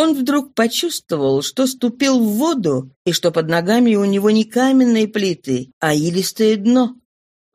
Он вдруг почувствовал, что ступил в воду, и что под ногами у него не каменные плиты, а илистое дно.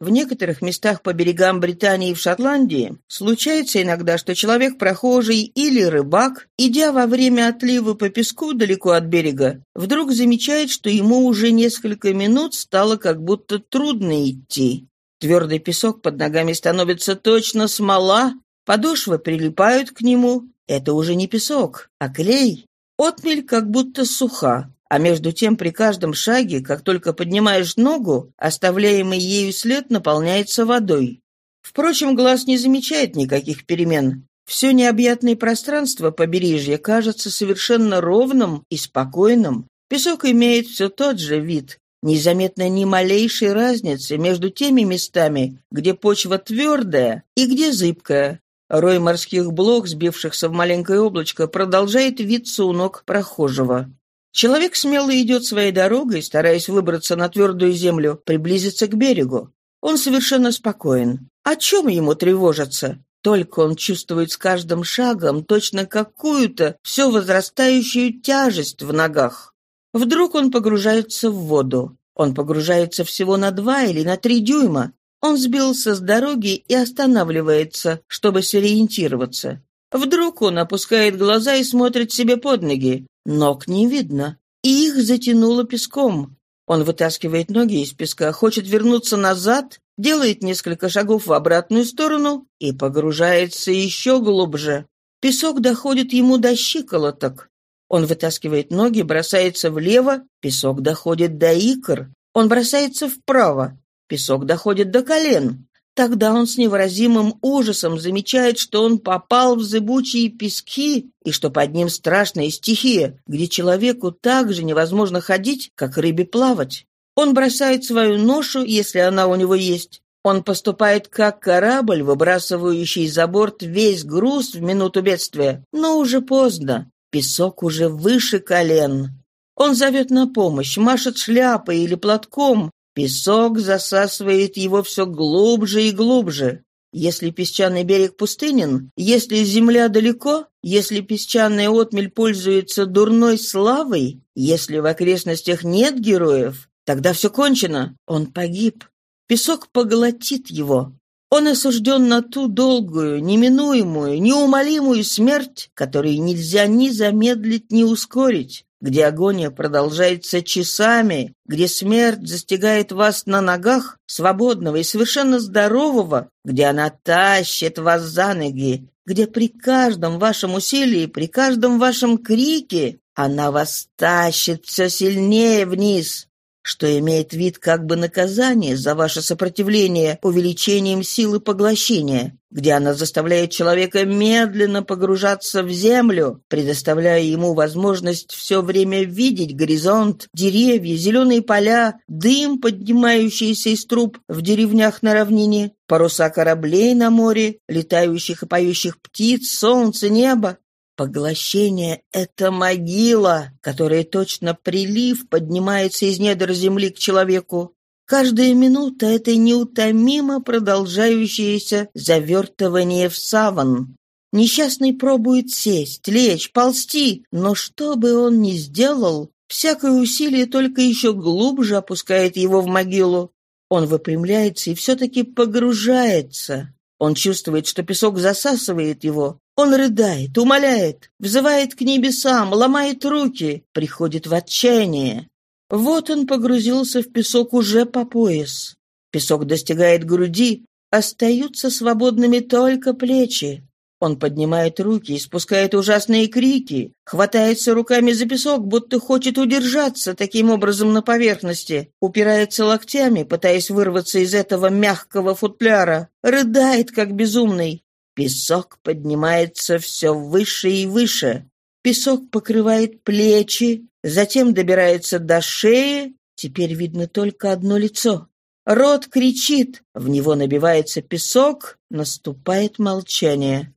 В некоторых местах по берегам Британии и в Шотландии случается иногда, что человек прохожий или рыбак, идя во время отлива по песку далеко от берега, вдруг замечает, что ему уже несколько минут стало как будто трудно идти. Твердый песок под ногами становится точно смола, подошвы прилипают к нему. Это уже не песок, а клей. Отмель как будто суха, а между тем при каждом шаге, как только поднимаешь ногу, оставляемый ею след наполняется водой. Впрочем, глаз не замечает никаких перемен. Все необъятное пространство побережья кажется совершенно ровным и спокойным. Песок имеет все тот же вид. Незаметно ни малейшей разницы между теми местами, где почва твердая и где зыбкая. Рой морских блок, сбившихся в маленькое облачко, продолжает виться у ног прохожего. Человек смело идет своей дорогой, стараясь выбраться на твердую землю, приблизиться к берегу. Он совершенно спокоен. О чем ему тревожиться? Только он чувствует с каждым шагом точно какую-то все возрастающую тяжесть в ногах. Вдруг он погружается в воду. Он погружается всего на два или на три дюйма. Он сбился с дороги и останавливается, чтобы сориентироваться. Вдруг он опускает глаза и смотрит себе под ноги. Ног не видно, и их затянуло песком. Он вытаскивает ноги из песка, хочет вернуться назад, делает несколько шагов в обратную сторону и погружается еще глубже. Песок доходит ему до щиколоток. Он вытаскивает ноги, бросается влево, песок доходит до икр. Он бросается вправо, песок доходит до колен. Тогда он с невыразимым ужасом замечает, что он попал в зыбучие пески и что под ним страшная стихия, где человеку так же невозможно ходить, как рыбе плавать. Он бросает свою ношу, если она у него есть. Он поступает как корабль, выбрасывающий за борт весь груз в минуту бедствия. Но уже поздно. Песок уже выше колен. Он зовет на помощь, машет шляпой или платком, Песок засасывает его все глубже и глубже. Если песчаный берег пустынен, если земля далеко, если песчаная отмель пользуется дурной славой, если в окрестностях нет героев, тогда все кончено, он погиб. Песок поглотит его. Он осужден на ту долгую, неминуемую, неумолимую смерть, которую нельзя ни замедлить, ни ускорить где агония продолжается часами, где смерть застигает вас на ногах, свободного и совершенно здорового, где она тащит вас за ноги, где при каждом вашем усилии, при каждом вашем крике она вас тащит все сильнее вниз, что имеет вид как бы наказания за ваше сопротивление увеличением силы поглощения, где она заставляет человека медленно погружаться в землю, предоставляя ему возможность все время видеть горизонт, деревья, зеленые поля, дым, поднимающийся из труб в деревнях на равнине, паруса кораблей на море, летающих и поющих птиц, солнце, небо. Поглощение — это могила, которая точно прилив поднимается из недр земли к человеку. Каждая минута — это неутомимо продолжающееся завертывание в саван. Несчастный пробует сесть, лечь, ползти, но что бы он ни сделал, всякое усилие только еще глубже опускает его в могилу. Он выпрямляется и все-таки погружается. Он чувствует, что песок засасывает его, он рыдает, умоляет, взывает к небесам, ломает руки, приходит в отчаяние. Вот он погрузился в песок уже по пояс. Песок достигает груди, остаются свободными только плечи. Он поднимает руки, испускает ужасные крики, хватается руками за песок, будто хочет удержаться таким образом на поверхности, упирается локтями, пытаясь вырваться из этого мягкого футляра, рыдает, как безумный, Песок поднимается все выше и выше. Песок покрывает плечи, затем добирается до шеи. Теперь видно только одно лицо. Рот кричит, в него набивается песок, наступает молчание.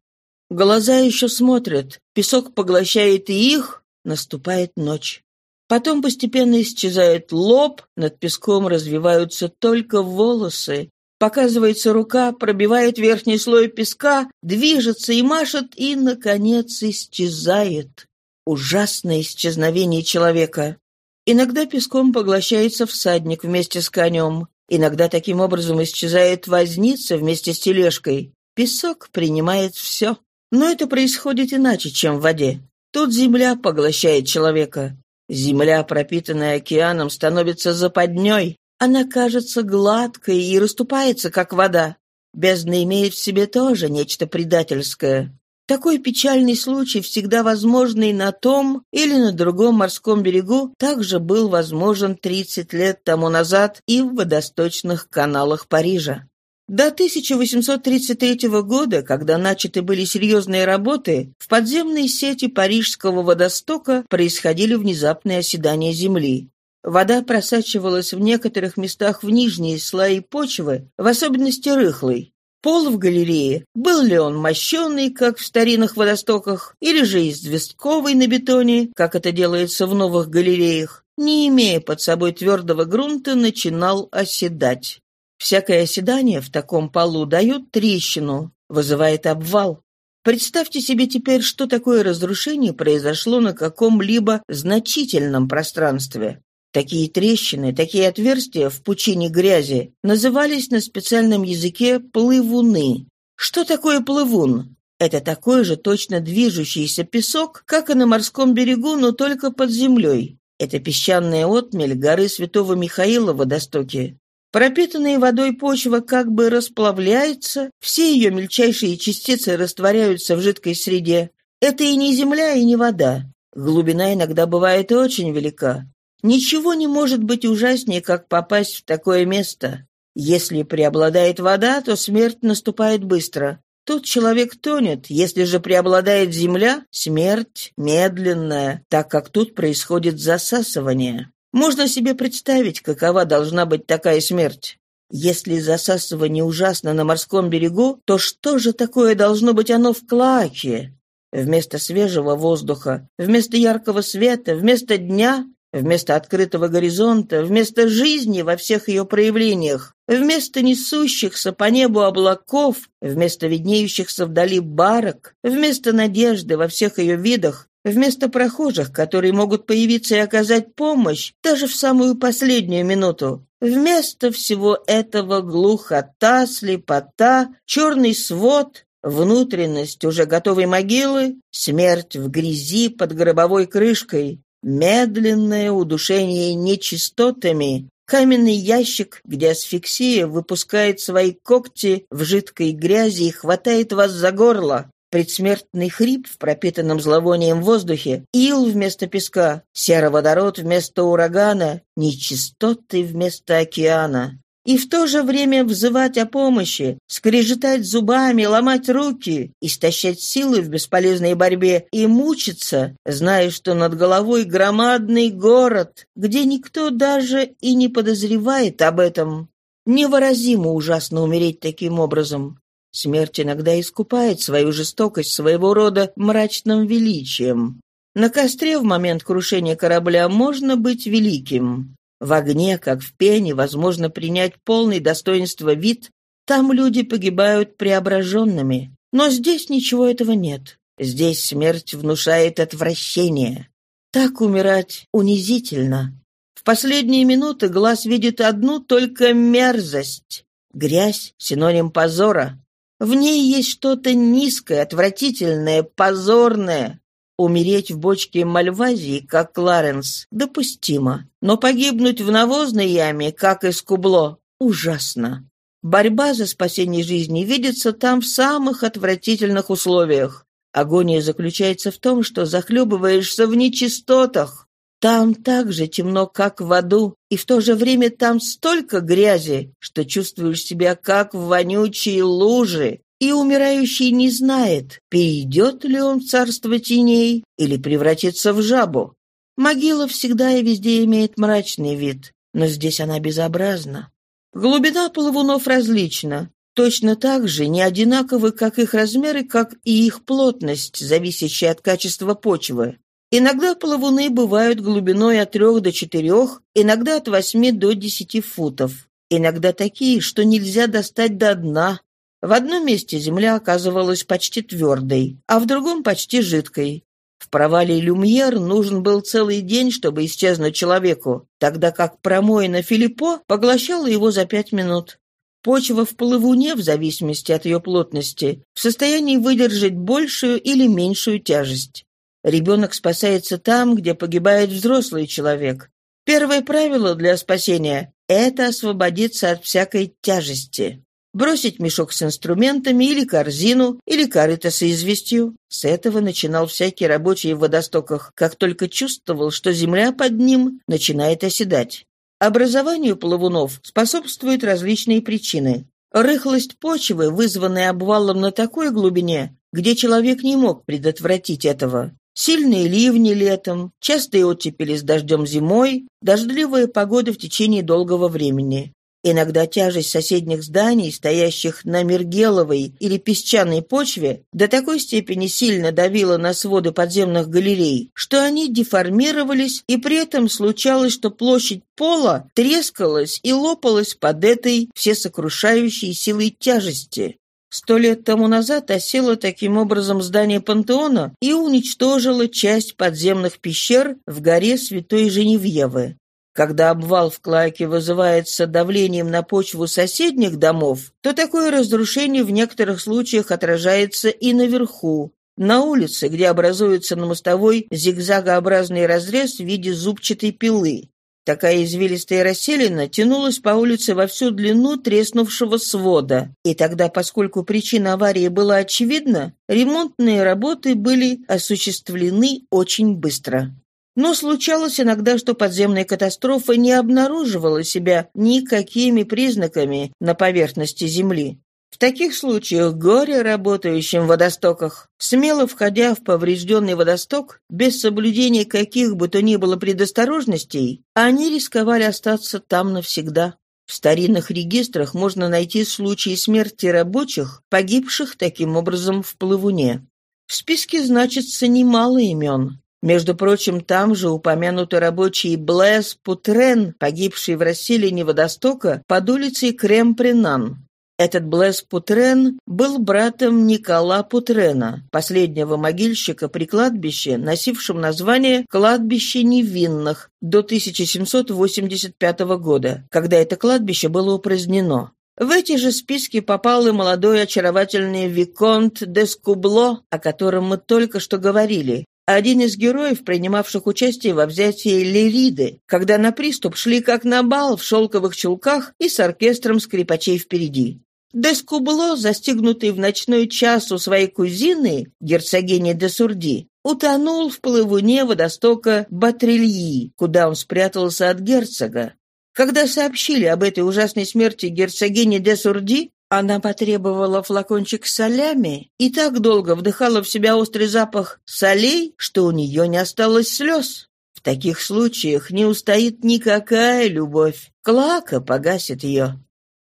Глаза еще смотрят, песок поглощает их, наступает ночь. Потом постепенно исчезает лоб, над песком развиваются только волосы, Показывается рука, пробивает верхний слой песка, движется и машет, и, наконец, исчезает. Ужасное исчезновение человека. Иногда песком поглощается всадник вместе с конем. Иногда таким образом исчезает возница вместе с тележкой. Песок принимает все. Но это происходит иначе, чем в воде. Тут земля поглощает человека. Земля, пропитанная океаном, становится западней. Она кажется гладкой и расступается, как вода. Бездна имеет в себе тоже нечто предательское. Такой печальный случай, всегда возможный на том или на другом морском берегу, также был возможен 30 лет тому назад и в водосточных каналах Парижа. До 1833 года, когда начаты были серьезные работы, в подземной сети парижского водостока происходили внезапные оседания земли. Вода просачивалась в некоторых местах в нижние слои почвы, в особенности рыхлой. Пол в галерее, был ли он мощеный, как в старинных водостоках, или же известковый на бетоне, как это делается в новых галереях, не имея под собой твердого грунта, начинал оседать. Всякое оседание в таком полу дает трещину, вызывает обвал. Представьте себе теперь, что такое разрушение произошло на каком-либо значительном пространстве. Такие трещины, такие отверстия в пучине грязи назывались на специальном языке плывуны. Что такое плывун? Это такой же точно движущийся песок, как и на морском берегу, но только под землей. Это песчаная отмель горы Святого Михаила в водостоке. Пропитанная водой почва как бы расплавляется, все ее мельчайшие частицы растворяются в жидкой среде. Это и не земля, и не вода. Глубина иногда бывает очень велика. Ничего не может быть ужаснее, как попасть в такое место. Если преобладает вода, то смерть наступает быстро. Тут человек тонет, если же преобладает земля, смерть медленная, так как тут происходит засасывание. Можно себе представить, какова должна быть такая смерть. Если засасывание ужасно на морском берегу, то что же такое должно быть оно в Клоаке? Вместо свежего воздуха, вместо яркого света, вместо дня Вместо открытого горизонта, вместо жизни во всех ее проявлениях, вместо несущихся по небу облаков, вместо виднеющихся вдали барок, вместо надежды во всех ее видах, вместо прохожих, которые могут появиться и оказать помощь даже в самую последнюю минуту, вместо всего этого глухота, слепота, черный свод, внутренность уже готовой могилы, смерть в грязи под гробовой крышкой, Медленное удушение нечистотами, каменный ящик, где асфиксия выпускает свои когти в жидкой грязи и хватает вас за горло, предсмертный хрип в пропитанном зловонием воздухе, ил вместо песка, сероводород вместо урагана, нечистоты вместо океана и в то же время взывать о помощи, скрежетать зубами, ломать руки, истощать силы в бесполезной борьбе и мучиться, зная, что над головой громадный город, где никто даже и не подозревает об этом. Невыразимо ужасно умереть таким образом. Смерть иногда искупает свою жестокость своего рода мрачным величием. На костре в момент крушения корабля можно быть великим. В огне, как в пене, возможно принять полный достоинства вид, там люди погибают преображенными. Но здесь ничего этого нет. Здесь смерть внушает отвращение. Так умирать унизительно. В последние минуты глаз видит одну только мерзость. Грязь — синоним позора. В ней есть что-то низкое, отвратительное, позорное. Умереть в бочке мальвазии, как Кларенс, допустимо. Но погибнуть в навозной яме, как из кубло, ужасно. Борьба за спасение жизни видится там в самых отвратительных условиях. Агония заключается в том, что захлебываешься в нечистотах. Там так же темно, как в аду, и в то же время там столько грязи, что чувствуешь себя как в вонючей луже, и умирающий не знает, перейдет ли он в царство теней или превратится в жабу. Могила всегда и везде имеет мрачный вид, но здесь она безобразна. Глубина плавунов различна, точно так же не одинаковы как их размеры, как и их плотность, зависящая от качества почвы. Иногда плавуны бывают глубиной от трех до четырех, иногда от восьми до десяти футов. Иногда такие, что нельзя достать до дна, в одном месте земля оказывалась почти твердой, а в другом почти жидкой. В провале Люмьер нужен был целый день, чтобы исчезнуть человеку, тогда как промоина Филиппо поглощала его за пять минут. Почва в плавуне, в зависимости от ее плотности, в состоянии выдержать большую или меньшую тяжесть. Ребенок спасается там, где погибает взрослый человек. Первое правило для спасения – это освободиться от всякой тяжести бросить мешок с инструментами или корзину, или корыто с известью. С этого начинал всякий рабочий в водостоках, как только чувствовал, что земля под ним начинает оседать. Образованию плавунов способствуют различные причины. Рыхлость почвы, вызванная обвалом на такой глубине, где человек не мог предотвратить этого. Сильные ливни летом, частые оттепели с дождем зимой, дождливая погода в течение долгого времени. Иногда тяжесть соседних зданий, стоящих на мергеловой или песчаной почве, до такой степени сильно давила на своды подземных галерей, что они деформировались, и при этом случалось, что площадь пола трескалась и лопалась под этой всесокрушающей силой тяжести. Сто лет тому назад осело таким образом здание пантеона и уничтожило часть подземных пещер в горе Святой Женевьевы. Когда обвал в клаке вызывается давлением на почву соседних домов, то такое разрушение в некоторых случаях отражается и наверху, на улице, где образуется на мостовой зигзагообразный разрез в виде зубчатой пилы. Такая извилистая расселина тянулась по улице во всю длину треснувшего свода. И тогда, поскольку причина аварии была очевидна, ремонтные работы были осуществлены очень быстро. Но случалось иногда, что подземная катастрофа не обнаруживала себя никакими признаками на поверхности Земли. В таких случаях горе работающим в водостоках, смело входя в поврежденный водосток, без соблюдения каких бы то ни было предосторожностей, они рисковали остаться там навсегда. В старинных регистрах можно найти случаи смерти рабочих, погибших таким образом в плавуне. В списке значится немало имен. Между прочим, там же упомянутый рабочий Блэс Путрен, погибший в расселении Водостока под улицей Крем-Принан. Этот Блэс Путрен был братом Никола Путрена, последнего могильщика при кладбище, носившем название «Кладбище невинных» до 1785 года, когда это кладбище было упразднено. В эти же списки попал и молодой очаровательный Виконт де Скубло, о котором мы только что говорили, один из героев, принимавших участие во взятии Лериды, когда на приступ шли как на бал в шелковых чулках и с оркестром скрипачей впереди. Дескубло, застигнутый в ночной час у своей кузины, герцогини де Сурди, утонул в плывуне водостока Батрильи, куда он спрятался от герцога. Когда сообщили об этой ужасной смерти герцогини де Сурди, она потребовала флакончик солями и так долго вдыхала в себя острый запах солей, что у нее не осталось слез. В таких случаях не устоит никакая любовь. Клака погасит ее.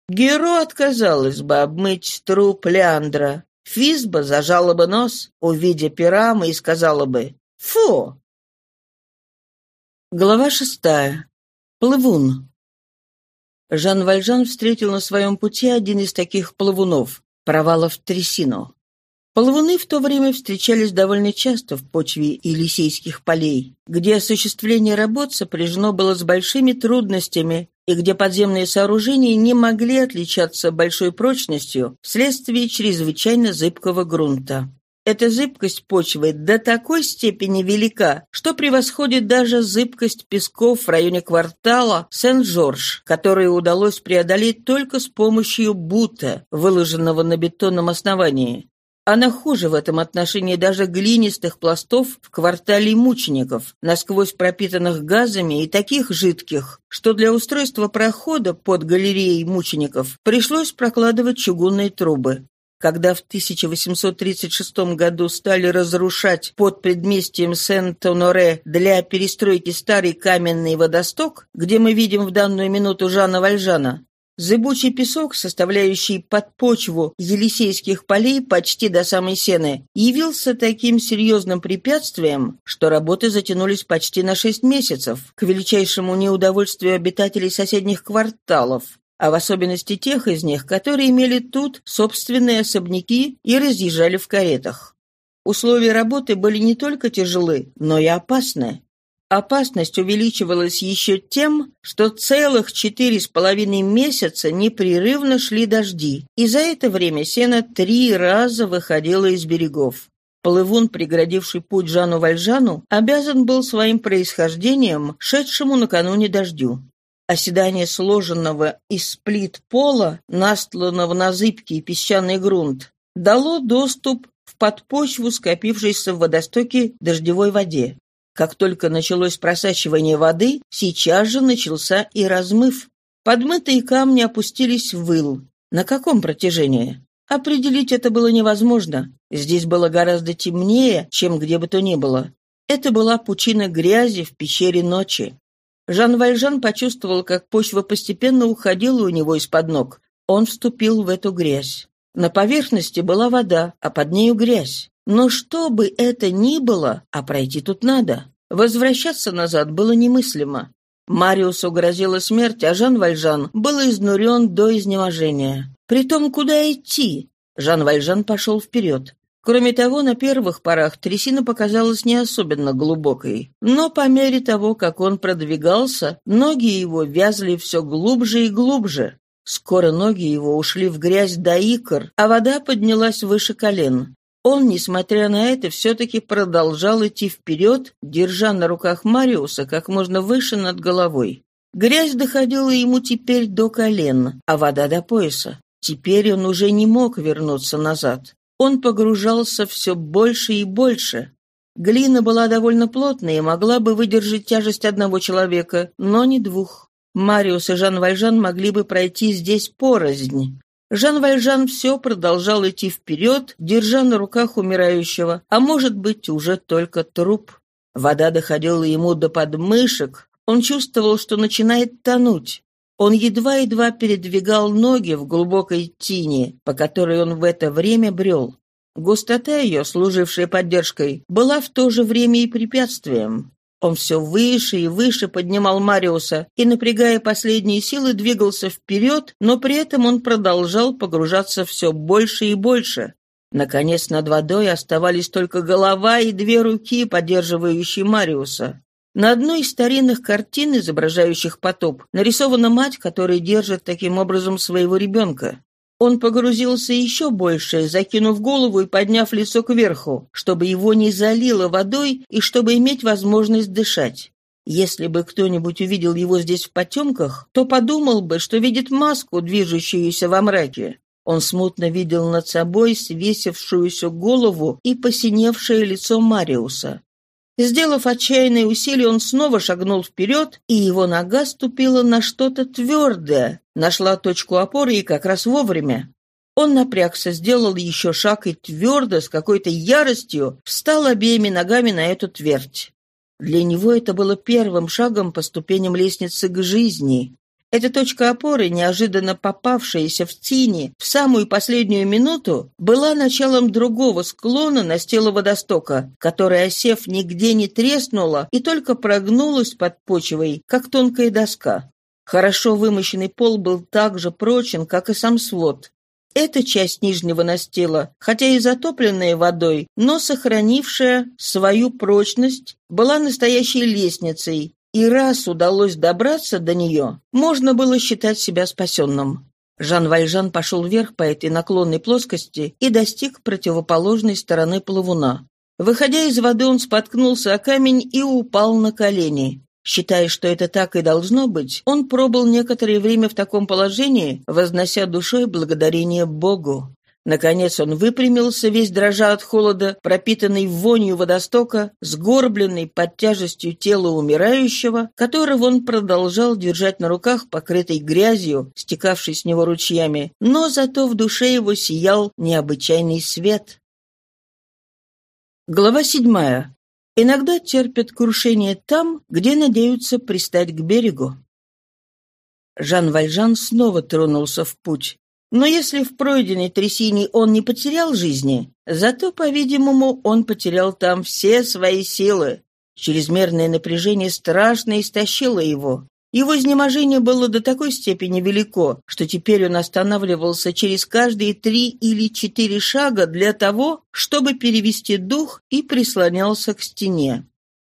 Геро отказалась бы обмыть труп Леандра. Физба зажала бы нос, увидя пирама, и сказала бы «Фу!». Глава шестая. Плывун. Жан Вальжан встретил на своем пути один из таких плавунов – провалов трясину. Плавуны в то время встречались довольно часто в почве Елисейских полей, где осуществление работ сопряжено было с большими трудностями и где подземные сооружения не могли отличаться большой прочностью вследствие чрезвычайно зыбкого грунта. Эта зыбкость почвы до такой степени велика, что превосходит даже зыбкость песков в районе квартала Сен-Жорж, которые удалось преодолеть только с помощью бута, выложенного на бетонном основании. Она хуже в этом отношении даже глинистых пластов в квартале мучеников, насквозь пропитанных газами и таких жидких, что для устройства прохода под галереей мучеников пришлось прокладывать чугунные трубы. Когда в 1836 году стали разрушать под предместьем Сент-Оноре для перестройки старый каменный водосток, где мы видим в данную минуту Жана Вальжана, Зыбучий песок, составляющий подпочву Елисейских полей почти до самой Сены, явился таким серьезным препятствием, что работы затянулись почти на шесть месяцев, к величайшему неудовольствию обитателей соседних кварталов а в особенности тех из них, которые имели тут собственные особняки и разъезжали в каретах. Условия работы были не только тяжелы, но и опасны. Опасность увеличивалась еще тем, что целых четыре с половиной месяца непрерывно шли дожди, и за это время сено три раза выходило из берегов. Плывун, преградивший путь Жану Вальжану, обязан был своим происхождением, шедшему накануне дождю. Оседание сложенного из плит пола, настланного на зыбкий песчаный грунт, дало доступ в подпочву скопившейся в водостоке дождевой воде. Как только началось просачивание воды, сейчас же начался и размыв. Подмытые камни опустились в выл. На каком протяжении? Определить это было невозможно. Здесь было гораздо темнее, чем где бы то ни было. Это была пучина грязи в пещере ночи. Жан Вальжан почувствовал, как почва постепенно уходила у него из-под ног. Он вступил в эту грязь. На поверхности была вода, а под нею грязь. Но что бы это ни было, а пройти тут надо. Возвращаться назад было немыслимо. Мариусу грозила смерть, а Жан Вальжан был изнурен до изнеможения. Притом, куда идти? Жан Вальжан пошел вперед. Кроме того, на первых порах трясина показалась не особенно глубокой. Но по мере того, как он продвигался, ноги его вязли все глубже и глубже. Скоро ноги его ушли в грязь до икр, а вода поднялась выше колен. Он, несмотря на это, все-таки продолжал идти вперед, держа на руках Мариуса как можно выше над головой. Грязь доходила ему теперь до колен, а вода до пояса. Теперь он уже не мог вернуться назад. Он погружался все больше и больше. Глина была довольно плотной и могла бы выдержать тяжесть одного человека, но не двух. Мариус и Жан Вальжан могли бы пройти здесь порознь. Жан Вальжан все продолжал идти вперед, держа на руках умирающего, а может быть, уже только труп. Вода доходила ему до подмышек, он чувствовал, что начинает тонуть. Он едва-едва передвигал ноги в глубокой тени, по которой он в это время брел. Густота ее, служившая поддержкой, была в то же время и препятствием. Он все выше и выше поднимал Мариуса и, напрягая последние силы, двигался вперед, но при этом он продолжал погружаться все больше и больше. Наконец, над водой оставались только голова и две руки, поддерживающие Мариуса. На одной из старинных картин, изображающих потоп, нарисована мать, которая держит таким образом своего ребенка. Он погрузился еще больше, закинув голову и подняв лицо кверху, чтобы его не залило водой и чтобы иметь возможность дышать. Если бы кто-нибудь увидел его здесь в потемках, то подумал бы, что видит маску, движущуюся во мраке. Он смутно видел над собой свесившуюся голову и посиневшее лицо Мариуса. Сделав отчаянные усилия, он снова шагнул вперед, и его нога ступила на что-то твердое, нашла точку опоры и как раз вовремя. Он напрягся, сделал еще шаг и твердо, с какой-то яростью, встал обеими ногами на эту твердь. Для него это было первым шагом по ступеням лестницы к жизни. Эта точка опоры, неожиданно попавшаяся в тени в самую последнюю минуту, была началом другого склона на стелу водостока, которая, осев, нигде не треснула и только прогнулась под почвой, как тонкая доска. Хорошо вымощенный пол был так же прочен, как и сам свод. Эта часть нижнего настила, хотя и затопленная водой, но сохранившая свою прочность, была настоящей лестницей, и раз удалось добраться до нее, можно было считать себя спасенным. Жан Вальжан пошел вверх по этой наклонной плоскости и достиг противоположной стороны плавуна. Выходя из воды, он споткнулся о камень и упал на колени. Считая, что это так и должно быть, он пробыл некоторое время в таком положении, вознося душой благодарение Богу. Наконец он выпрямился, весь дрожа от холода, пропитанный вонью водостока, сгорбленный под тяжестью тела умирающего, которого он продолжал держать на руках, покрытой грязью, стекавшей с него ручьями, но зато в душе его сиял необычайный свет. Глава седьмая. Иногда терпят крушение там, где надеются пристать к берегу. Жан Вальжан снова тронулся в путь. Но если в пройденной трясине он не потерял жизни, зато, по-видимому, он потерял там все свои силы. Чрезмерное напряжение страшно истощило его. Его изнеможение было до такой степени велико, что теперь он останавливался через каждые три или четыре шага для того, чтобы перевести дух и прислонялся к стене.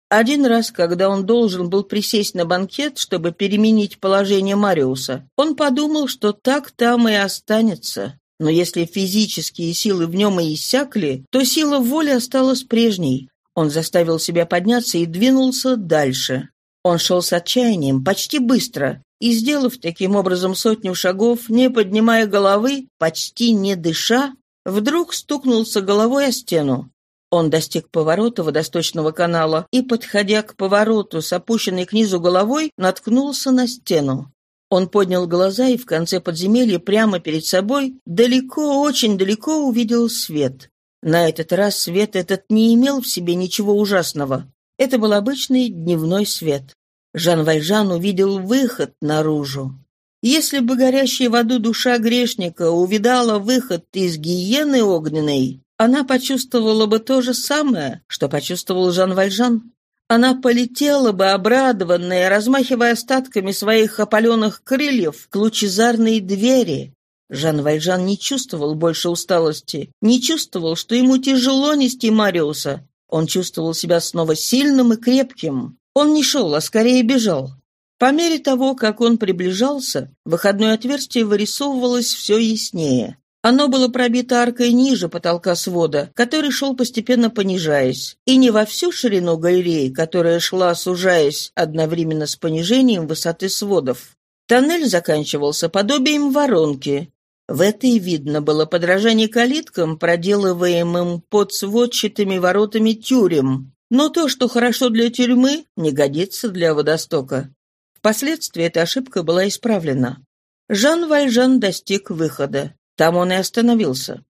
Один раз, когда он должен был присесть на банкет, чтобы переменить положение Мариуса, он подумал, что так там и останется. Но если физические силы в нем и иссякли, то сила воли осталась прежней. Он заставил себя подняться и двинулся дальше. Он шел с отчаянием, почти быстро, и, сделав таким образом сотню шагов, не поднимая головы, почти не дыша, вдруг стукнулся головой о стену. Он достиг поворота водосточного канала и, подходя к повороту с опущенной к низу головой, наткнулся на стену. Он поднял глаза и в конце подземелья прямо перед собой, далеко, очень далеко увидел свет. На этот раз свет этот не имел в себе ничего ужасного. Это был обычный дневной свет. Жан Вальжан увидел выход наружу. Если бы горящая в аду душа грешника увидала выход из гиены огненной, она почувствовала бы то же самое, что почувствовал Жан Вальжан. Она полетела бы, обрадованная, размахивая остатками своих опаленных крыльев к лучезарной двери. Жан Вальжан не чувствовал больше усталости, не чувствовал, что ему тяжело нести Мариуса, он чувствовал себя снова сильным и крепким. Он не шел, а скорее бежал. По мере того, как он приближался, выходное отверстие вырисовывалось все яснее. Оно было пробито аркой ниже потолка свода, который шел постепенно понижаясь, и не во всю ширину галереи, которая шла сужаясь одновременно с понижением высоты сводов. Тоннель заканчивался подобием воронки, в этой видно было подражание калиткам, проделываемым под сводчатыми воротами тюрем. Но то, что хорошо для тюрьмы, не годится для водостока. Впоследствии эта ошибка была исправлена. Жан Вальжан достиг выхода. Там он и остановился.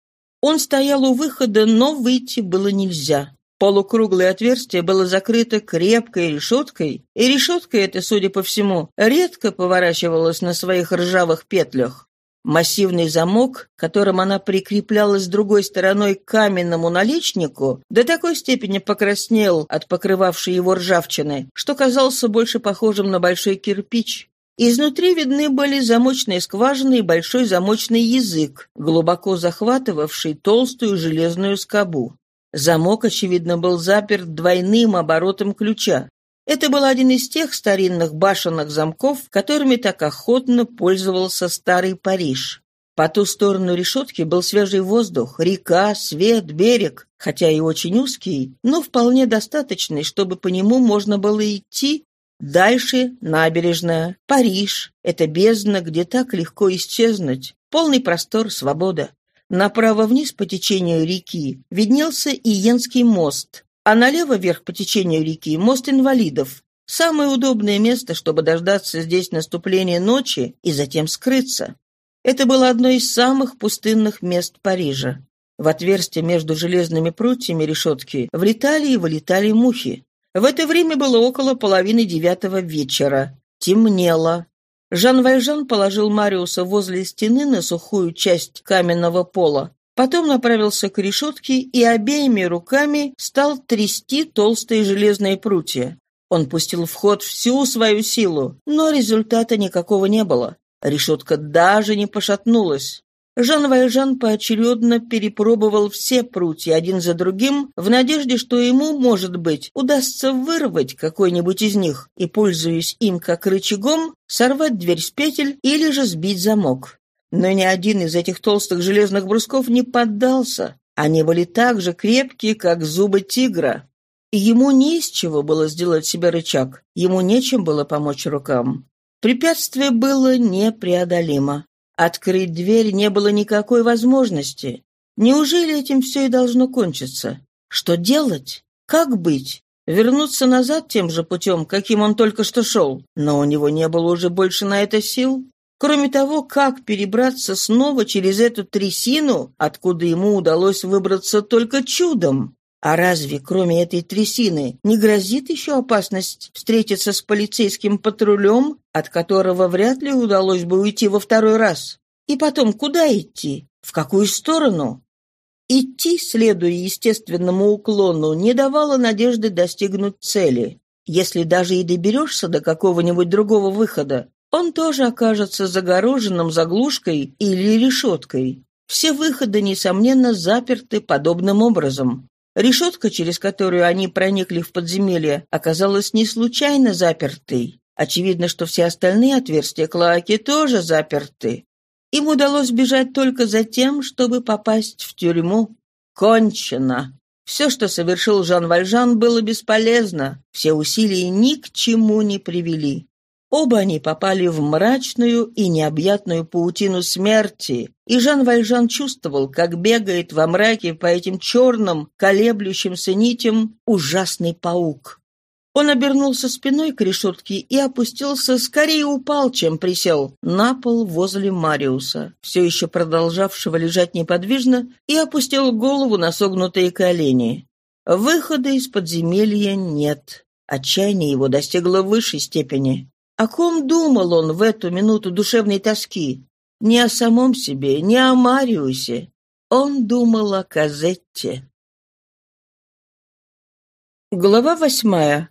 Он стоял у выхода, но выйти было нельзя. Полукруглое отверстие было закрыто крепкой решеткой, и решетка эта, судя по всему, редко поворачивалась на своих ржавых петлях. Массивный замок, которым она прикреплялась другой стороной к каменному наличнику, до такой степени покраснел от покрывавшей его ржавчины, что казался больше похожим на большой кирпич. Изнутри видны были замочные скважины и большой замочный язык, глубоко захватывавший толстую железную скобу. Замок, очевидно, был заперт двойным оборотом ключа. Это был один из тех старинных башенных замков, которыми так охотно пользовался старый Париж. По ту сторону решетки был свежий воздух, река, свет, берег, хотя и очень узкий, но вполне достаточный, чтобы по нему можно было идти. Дальше набережная, Париж, это бездна, где так легко исчезнуть, полный простор, свобода. Направо вниз по течению реки виднелся Иенский мост, а налево вверх по течению реки мост инвалидов. Самое удобное место, чтобы дождаться здесь наступления ночи и затем скрыться. Это было одно из самых пустынных мест Парижа. В отверстие между железными прутьями решетки влетали и вылетали мухи. В это время было около половины девятого вечера. Темнело. Жан Вальжан положил Мариуса возле стены на сухую часть каменного пола. Потом направился к решетке и обеими руками стал трясти толстые железные прутья. Он пустил в ход всю свою силу, но результата никакого не было. Решетка даже не пошатнулась. Жан Вальжан поочередно перепробовал все прутья один за другим в надежде, что ему, может быть, удастся вырвать какой-нибудь из них и, пользуясь им как рычагом, сорвать дверь с петель или же сбить замок. Но ни один из этих толстых железных брусков не поддался. Они были так же крепкие, как зубы тигра. Ему не из чего было сделать себе рычаг, ему нечем было помочь рукам. Препятствие было непреодолимо. Открыть дверь не было никакой возможности. Неужели этим все и должно кончиться? Что делать? Как быть? Вернуться назад тем же путем, каким он только что шел? Но у него не было уже больше на это сил. Кроме того, как перебраться снова через эту трясину, откуда ему удалось выбраться только чудом? А разве, кроме этой трясины, не грозит еще опасность встретиться с полицейским патрулем, от которого вряд ли удалось бы уйти во второй раз? И потом, куда идти? В какую сторону? Идти, следуя естественному уклону, не давало надежды достигнуть цели. Если даже и доберешься до какого-нибудь другого выхода, он тоже окажется загороженным заглушкой или решеткой. Все выходы, несомненно, заперты подобным образом. Решетка, через которую они проникли в подземелье, оказалась не случайно запертой. Очевидно, что все остальные отверстия клоаки тоже заперты. Им удалось бежать только за тем, чтобы попасть в тюрьму. Кончено. Все, что совершил Жан Вальжан, было бесполезно. Все усилия ни к чему не привели. Оба они попали в мрачную и необъятную паутину смерти, и Жан Вальжан чувствовал, как бегает во мраке по этим черным, колеблющимся нитям ужасный паук. Он обернулся спиной к решетке и опустился, скорее упал, чем присел, на пол возле Мариуса, все еще продолжавшего лежать неподвижно, и опустил голову на согнутые колени. Выхода из подземелья нет. Отчаяние его достигло высшей степени. О ком думал он в эту минуту душевной тоски? Не о самом себе, не о Мариусе. Он думал о Казетте. Глава восьмая.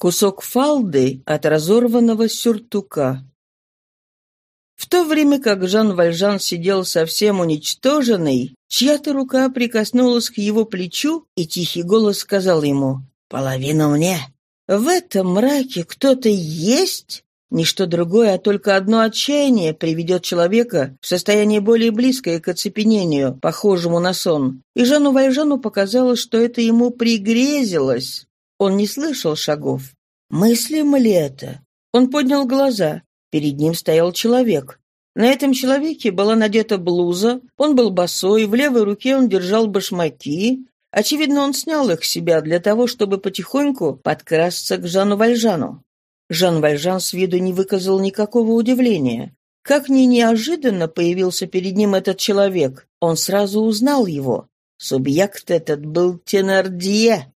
Кусок фалды от разорванного сюртука. В то время как Жан Вальжан сидел совсем уничтоженный, чья-то рука прикоснулась к его плечу, и тихий голос сказал ему «Половину мне». В этом мраке кто-то есть? Ничто другое, а только одно отчаяние приведет человека в состояние более близкое к оцепенению, похожему на сон. И Жану Вальжану показалось, что это ему пригрезилось. Он не слышал шагов. Мыслимо ли это? Он поднял глаза. Перед ним стоял человек. На этом человеке была надета блуза, он был босой, в левой руке он держал башмаки, Очевидно, он снял их с себя для того, чтобы потихоньку подкрасться к Жану Вальжану. Жан Вальжан с виду не выказал никакого удивления. Как ни неожиданно появился перед ним этот человек, он сразу узнал его. Субъект этот был Тенардье.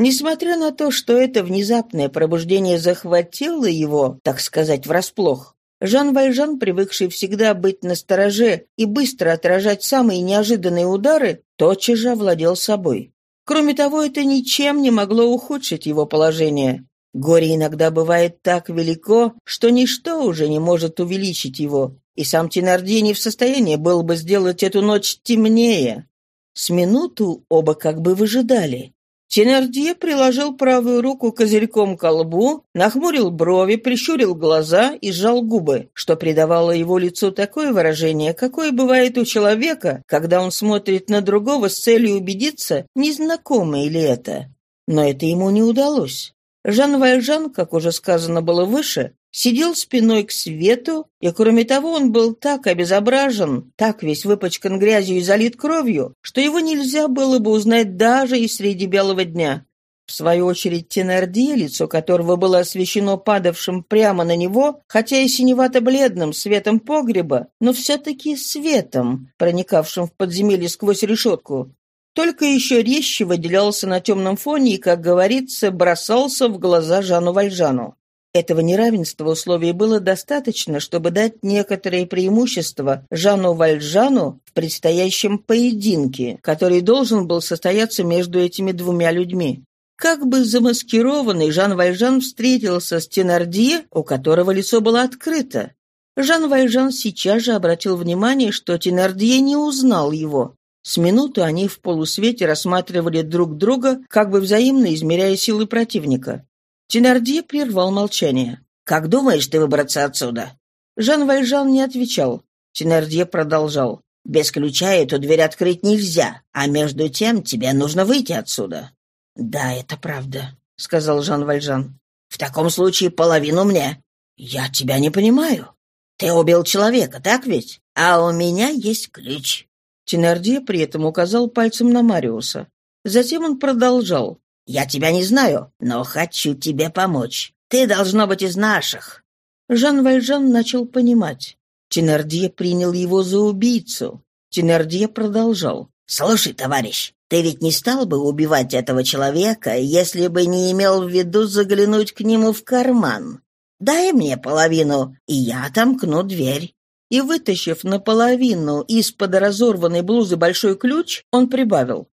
Несмотря на то, что это внезапное пробуждение захватило его, так сказать, врасплох, Жан Вальжан, привыкший всегда быть настороже и быстро отражать самые неожиданные удары, тотчас же овладел собой. Кроме того, это ничем не могло ухудшить его положение. Горе иногда бывает так велико, что ничто уже не может увеличить его, и сам Тенарди не в состоянии был бы сделать эту ночь темнее. С минуту оба как бы выжидали. Тенардье приложил правую руку козырьком к лбу, нахмурил брови, прищурил глаза и сжал губы, что придавало его лицу такое выражение, какое бывает у человека, когда он смотрит на другого с целью убедиться, незнакомый ли это. Но это ему не удалось. Жан Вальжан, как уже сказано было выше, сидел спиной к свету, и, кроме того, он был так обезображен, так весь выпачкан грязью и залит кровью, что его нельзя было бы узнать даже и среди белого дня. В свою очередь Тенардье, лицо которого было освещено падавшим прямо на него, хотя и синевато-бледным светом погреба, но все-таки светом, проникавшим в подземелье сквозь решетку, только еще резче выделялся на темном фоне и, как говорится, бросался в глаза Жану Вальжану. Этого неравенства условий было достаточно, чтобы дать некоторые преимущества Жану Вальжану в предстоящем поединке, который должен был состояться между этими двумя людьми. Как бы замаскированный Жан Вальжан встретился с Тенардье, у которого лицо было открыто. Жан Вальжан сейчас же обратил внимание, что Тенардье не узнал его. С минуту они в полусвете рассматривали друг друга, как бы взаимно измеряя силы противника. Тенардье прервал молчание. «Как думаешь ты выбраться отсюда?» Жан Вальжан не отвечал. Тенардье продолжал. «Без ключа эту дверь открыть нельзя, а между тем тебе нужно выйти отсюда». «Да, это правда», — сказал Жан Вальжан. «В таком случае половину мне». «Я тебя не понимаю. Ты убил человека, так ведь? А у меня есть ключ». Тенардье при этом указал пальцем на Мариуса. Затем он продолжал. Я тебя не знаю, но хочу тебе помочь. Ты должно быть из наших». Жан Вальжан начал понимать. Тенардье принял его за убийцу. Тенардье продолжал. «Слушай, товарищ, ты ведь не стал бы убивать этого человека, если бы не имел в виду заглянуть к нему в карман. Дай мне половину, и я отомкну дверь». И, вытащив наполовину из-под разорванной блузы большой ключ, он прибавил.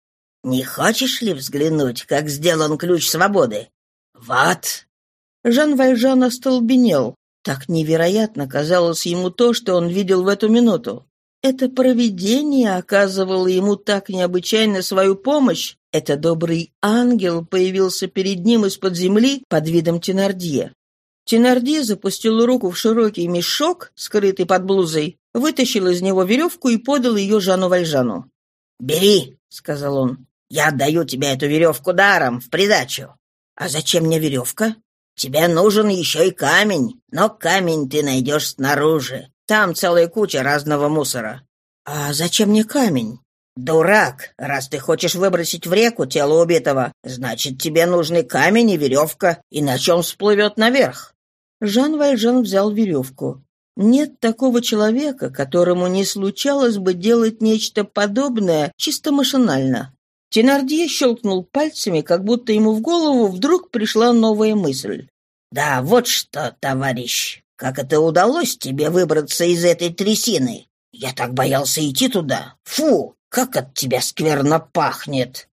«Не хочешь ли взглянуть, как сделан ключ свободы?» «Вот!» Жан Вальжан остолбенел. Так невероятно казалось ему то, что он видел в эту минуту. Это провидение оказывало ему так необычайно свою помощь. Это добрый ангел появился перед ним из-под земли под видом Тенардье. Тенардье запустил руку в широкий мешок, скрытый под блузой, вытащил из него веревку и подал ее Жану Вальжану. «Бери», — сказал он, — «я отдаю тебе эту веревку даром, в придачу». «А зачем мне веревка?» «Тебе нужен еще и камень, но камень ты найдешь снаружи. Там целая куча разного мусора». «А зачем мне камень?» «Дурак! Раз ты хочешь выбросить в реку тело убитого, значит, тебе нужны камень и веревка, и на чем всплывет наверх». Жан Вальжан взял веревку. Нет такого человека, которому не случалось бы делать нечто подобное чисто машинально. Тенардье щелкнул пальцами, как будто ему в голову вдруг пришла новая мысль. «Да, вот что, товарищ, как это удалось тебе выбраться из этой трясины? Я так боялся идти туда. Фу, как от тебя скверно пахнет!»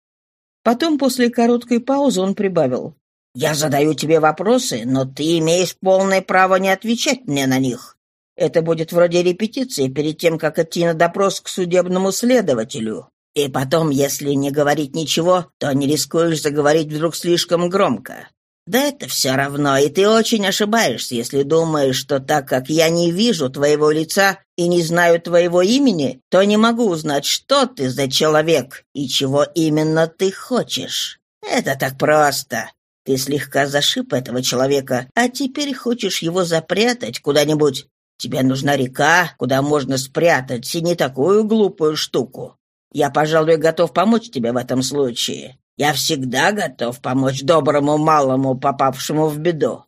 Потом, после короткой паузы, он прибавил. «Я задаю тебе вопросы, но ты имеешь полное право не отвечать мне на них. Это будет вроде репетиции перед тем, как идти на допрос к судебному следователю. И потом, если не говорить ничего, то не рискуешь заговорить вдруг слишком громко. Да это все равно, и ты очень ошибаешься, если думаешь, что так как я не вижу твоего лица и не знаю твоего имени, то не могу узнать, что ты за человек и чего именно ты хочешь. Это так просто. Ты слегка зашиб этого человека, а теперь хочешь его запрятать куда-нибудь Тебе нужна река, куда можно спрятать и не такую глупую штуку. Я, пожалуй, готов помочь тебе в этом случае. Я всегда готов помочь доброму малому, попавшему в беду».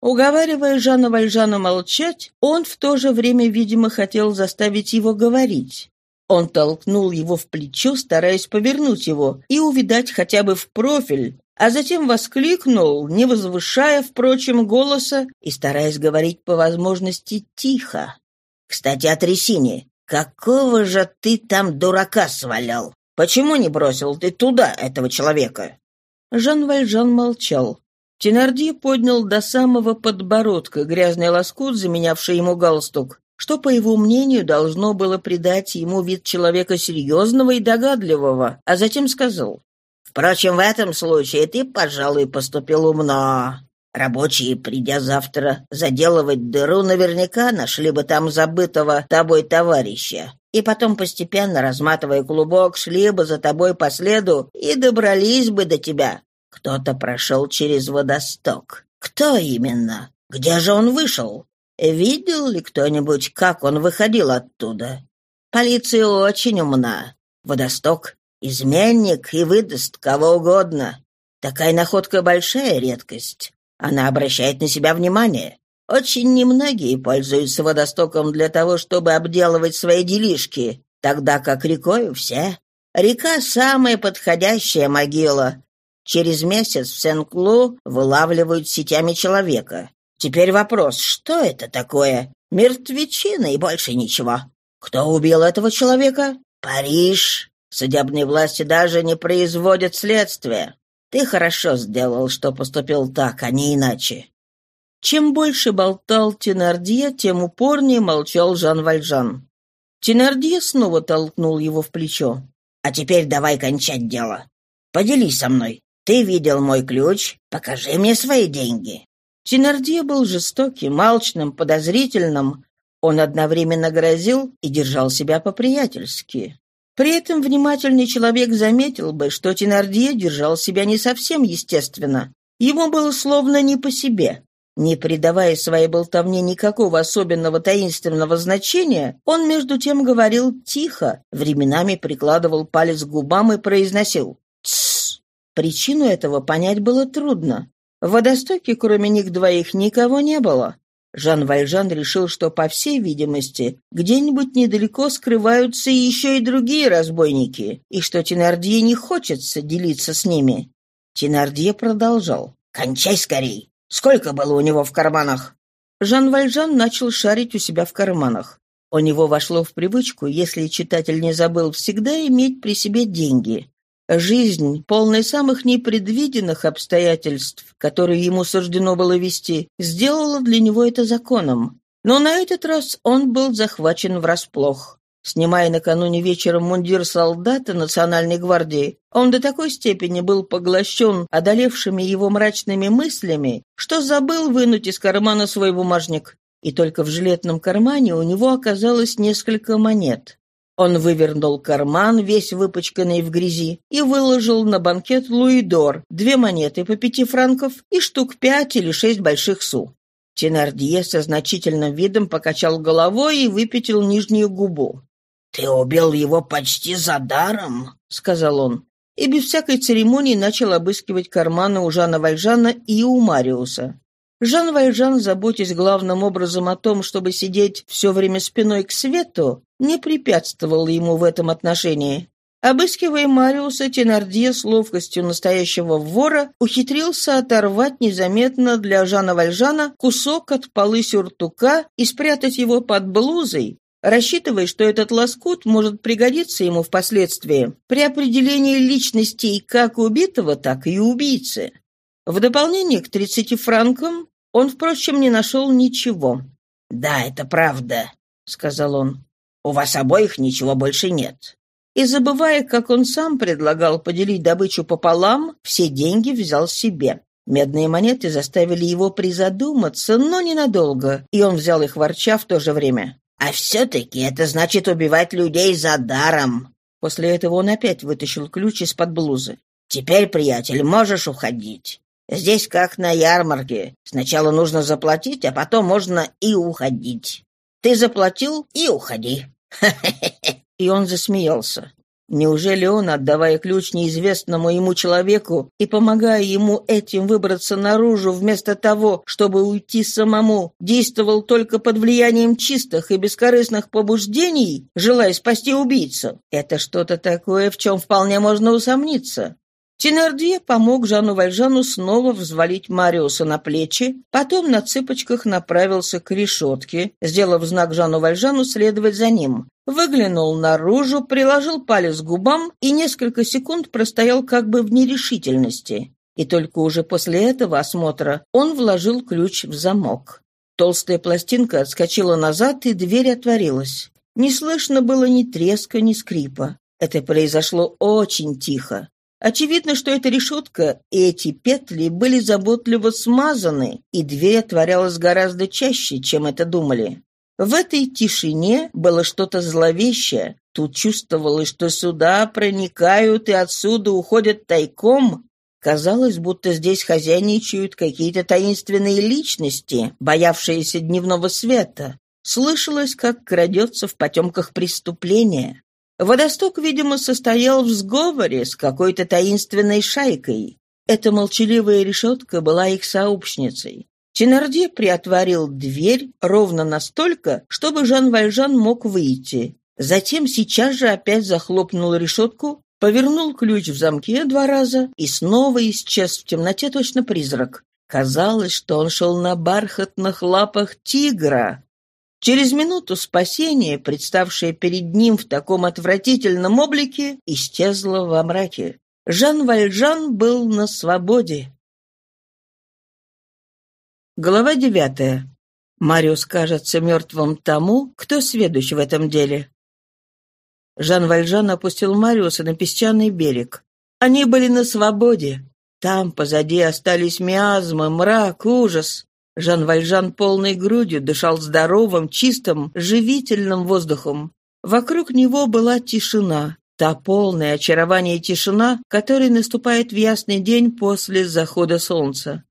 Уговаривая Жанна Вальжана молчать, он в то же время, видимо, хотел заставить его говорить. Он толкнул его в плечо, стараясь повернуть его и увидать хотя бы в профиль, а затем воскликнул, не возвышая, впрочем, голоса и стараясь говорить по возможности тихо. «Кстати, о трясине. Какого же ты там дурака свалял? Почему не бросил ты туда этого человека?» Жан Вальжан молчал. Тенарди поднял до самого подбородка грязный лоскут, заменявший ему галстук, что, по его мнению, должно было придать ему вид человека серьезного и догадливого, а затем сказал, Впрочем, в этом случае ты, пожалуй, поступил умно. Рабочие, придя завтра заделывать дыру, наверняка нашли бы там забытого тобой товарища. И потом, постепенно разматывая клубок, шли бы за тобой по следу и добрались бы до тебя. Кто-то прошел через водосток. Кто именно? Где же он вышел? Видел ли кто-нибудь, как он выходил оттуда? Полиция очень умна. Водосток Изменник и выдаст кого угодно. Такая находка — большая редкость. Она обращает на себя внимание. Очень немногие пользуются водостоком для того, чтобы обделывать свои делишки, тогда как рекою все. Река — самая подходящая могила. Через месяц в Сен-Клу вылавливают сетями человека. Теперь вопрос, что это такое? Мертвечина и больше ничего. Кто убил этого человека? Париж. Судебные власти даже не производят следствия. Ты хорошо сделал, что поступил так, а не иначе». Чем больше болтал Тенардье, тем упорнее молчал Жан Вальжан. Тенардье снова толкнул его в плечо. «А теперь давай кончать дело. Поделись со мной. Ты видел мой ключ, покажи мне свои деньги». Тенардье был жестоким, алчным, подозрительным. Он одновременно грозил и держал себя по-приятельски. При этом внимательный человек заметил бы, что Тенардье держал себя не совсем естественно. Ему было словно не по себе. Не придавая своей болтовне никакого особенного таинственного значения, он между тем говорил тихо, временами прикладывал палец к губам и произносил «Тссс». Причину этого понять было трудно. В водостоке, кроме них двоих, никого не было. Жан Вальжан решил, что, по всей видимости, где-нибудь недалеко скрываются еще и другие разбойники, и что Тенардье не хочется делиться с ними. Тенардье продолжал. «Кончай скорей! Сколько было у него в карманах?» Жан Вальжан начал шарить у себя в карманах. У него вошло в привычку, если читатель не забыл, всегда иметь при себе деньги. Жизнь, полная самых непредвиденных обстоятельств, которые ему суждено было вести, сделала для него это законом. Но на этот раз он был захвачен врасплох. Снимая накануне вечером мундир солдата Национальной гвардии, он до такой степени был поглощен одолевшими его мрачными мыслями, что забыл вынуть из кармана свой бумажник. И только в жилетном кармане у него оказалось несколько монет. Он вывернул карман, весь выпачканный в грязи, и выложил на банкет луидор, две монеты по пяти франков и штук пять или шесть больших су. Тенардье со значительным видом покачал головой и выпятил нижнюю губу. «Ты убил его почти за даром», — сказал он, и без всякой церемонии начал обыскивать карманы у Жана Вальжана и у Мариуса. Жан Вальжан, заботясь главным образом о том, чтобы сидеть все время спиной к свету, не препятствовал ему в этом отношении. Обыскивая Мариуса, Тенардье с ловкостью настоящего вора ухитрился оторвать незаметно для Жана Вальжана кусок от полы сюртука и спрятать его под блузой, рассчитывая, что этот лоскут может пригодиться ему впоследствии при определении личностей как убитого, так и убийцы. В дополнение к 30 франкам он, впрочем, не нашел ничего. «Да, это правда», — сказал он. «У вас обоих ничего больше нет». И, забывая, как он сам предлагал поделить добычу пополам, все деньги взял себе. Медные монеты заставили его призадуматься, но ненадолго, и он взял их ворча в то же время. А все-таки это значит убивать людей за даром. После этого он опять вытащил ключ из-под блузы. Теперь, приятель, можешь уходить. Здесь как на ярмарке. Сначала нужно заплатить, а потом можно и уходить. Ты заплатил и уходи. И он засмеялся. Неужели он, отдавая ключ неизвестному ему человеку и помогая ему этим выбраться наружу, вместо того, чтобы уйти самому, действовал только под влиянием чистых и бескорыстных побуждений, желая спасти убийцу? Это что-то такое, в чем вполне можно усомниться. Тенардье помог Жану Вальжану снова взвалить Мариуса на плечи, потом на цыпочках направился к решетке, сделав знак Жану Вальжану следовать за ним. Выглянул наружу, приложил палец к губам и несколько секунд простоял как бы в нерешительности. И только уже после этого осмотра он вложил ключ в замок. Толстая пластинка отскочила назад, и дверь отворилась. Не слышно было ни треска, ни скрипа. Это произошло очень тихо. Очевидно, что эта решетка и эти петли были заботливо смазаны, и дверь отворялась гораздо чаще, чем это думали. В этой тишине было что-то зловещее. Тут чувствовалось, что сюда проникают и отсюда уходят тайком. Казалось, будто здесь хозяйничают какие-то таинственные личности, боявшиеся дневного света. Слышалось, как крадется в потемках преступление. Водосток, видимо, состоял в сговоре с какой-то таинственной шайкой. Эта молчаливая решетка была их сообщницей. Тенарди приотворил дверь ровно настолько, чтобы Жан Вальжан мог выйти. Затем сейчас же опять захлопнул решетку, повернул ключ в замке два раза и снова исчез в темноте точно призрак. Казалось, что он шел на бархатных лапах тигра. Через минуту спасение, представшее перед ним в таком отвратительном облике, исчезло во мраке. Жан Вальжан был на свободе. Глава девятая. Мариус кажется мертвым тому, кто сведущ в этом деле. Жан Вальжан опустил Мариуса на песчаный берег. Они были на свободе. Там позади остались миазмы, мрак, ужас. Жан Вальжан полной грудью дышал здоровым, чистым, живительным воздухом. Вокруг него была тишина, та полная очарование тишина, которая наступает в ясный день после захода солнца.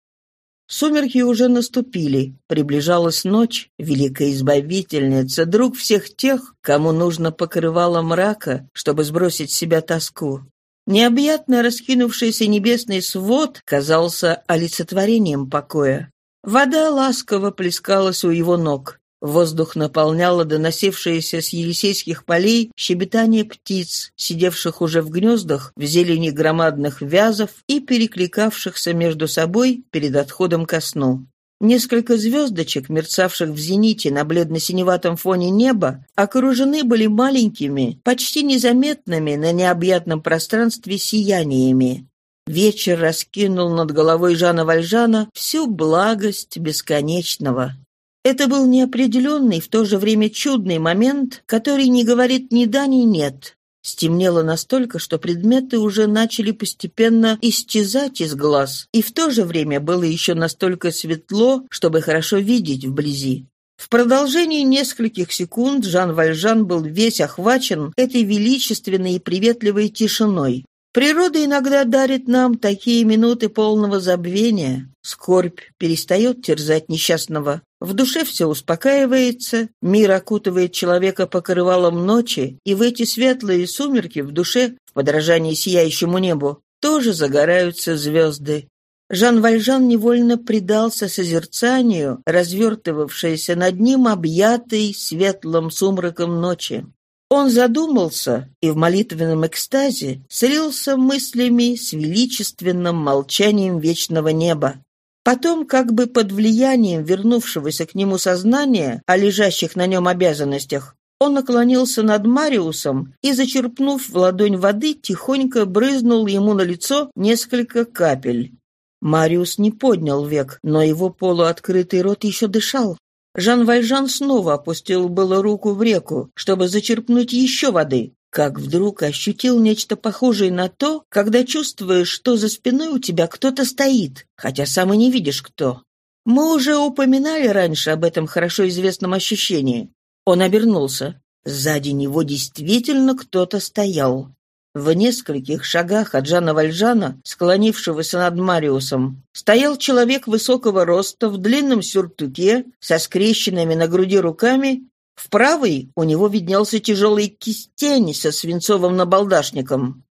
Сумерки уже наступили, приближалась ночь, великая избавительница, друг всех тех, кому нужно покрывало мрака, чтобы сбросить с себя тоску. Необъятно раскинувшийся небесный свод казался олицетворением покоя. Вода ласково плескалась у его ног. Воздух наполняло доносившееся с Елисейских полей щебетание птиц, сидевших уже в гнездах в зелени громадных вязов и перекликавшихся между собой перед отходом ко сну. Несколько звездочек, мерцавших в зените на бледно-синеватом фоне неба, окружены были маленькими, почти незаметными на необъятном пространстве сияниями. Вечер раскинул над головой Жана Вальжана всю благость бесконечного. Это был неопределенный, в то же время чудный момент, который не говорит ни да, ни нет. Стемнело настолько, что предметы уже начали постепенно исчезать из глаз, и в то же время было еще настолько светло, чтобы хорошо видеть вблизи. В продолжении нескольких секунд Жан Вальжан был весь охвачен этой величественной и приветливой тишиной. Природа иногда дарит нам такие минуты полного забвения. Скорбь перестает терзать несчастного. В душе все успокаивается, мир окутывает человека покрывалом ночи, и в эти светлые сумерки в душе, в подражании сияющему небу, тоже загораются звезды. Жан Вальжан невольно предался созерцанию, развертывавшейся над ним объятой светлым сумраком ночи. Он задумался и в молитвенном экстазе слился мыслями с величественным молчанием вечного неба. Потом, как бы под влиянием вернувшегося к нему сознания о лежащих на нем обязанностях, он наклонился над Мариусом и, зачерпнув в ладонь воды, тихонько брызнул ему на лицо несколько капель. Мариус не поднял век, но его полуоткрытый рот еще дышал. Жан Вальжан снова опустил было руку в реку, чтобы зачерпнуть еще воды, как вдруг ощутил нечто похожее на то, когда чувствуешь, что за спиной у тебя кто-то стоит, хотя сам и не видишь кто. Мы уже упоминали раньше об этом хорошо известном ощущении. Он обернулся. Сзади него действительно кто-то стоял. В нескольких шагах от Жана Вальжана, склонившегося над Мариусом, стоял человек высокого роста в длинном сюртуке со скрещенными на груди руками в правой у него виднелся тяжелый кистень со свинцовым набалдашником.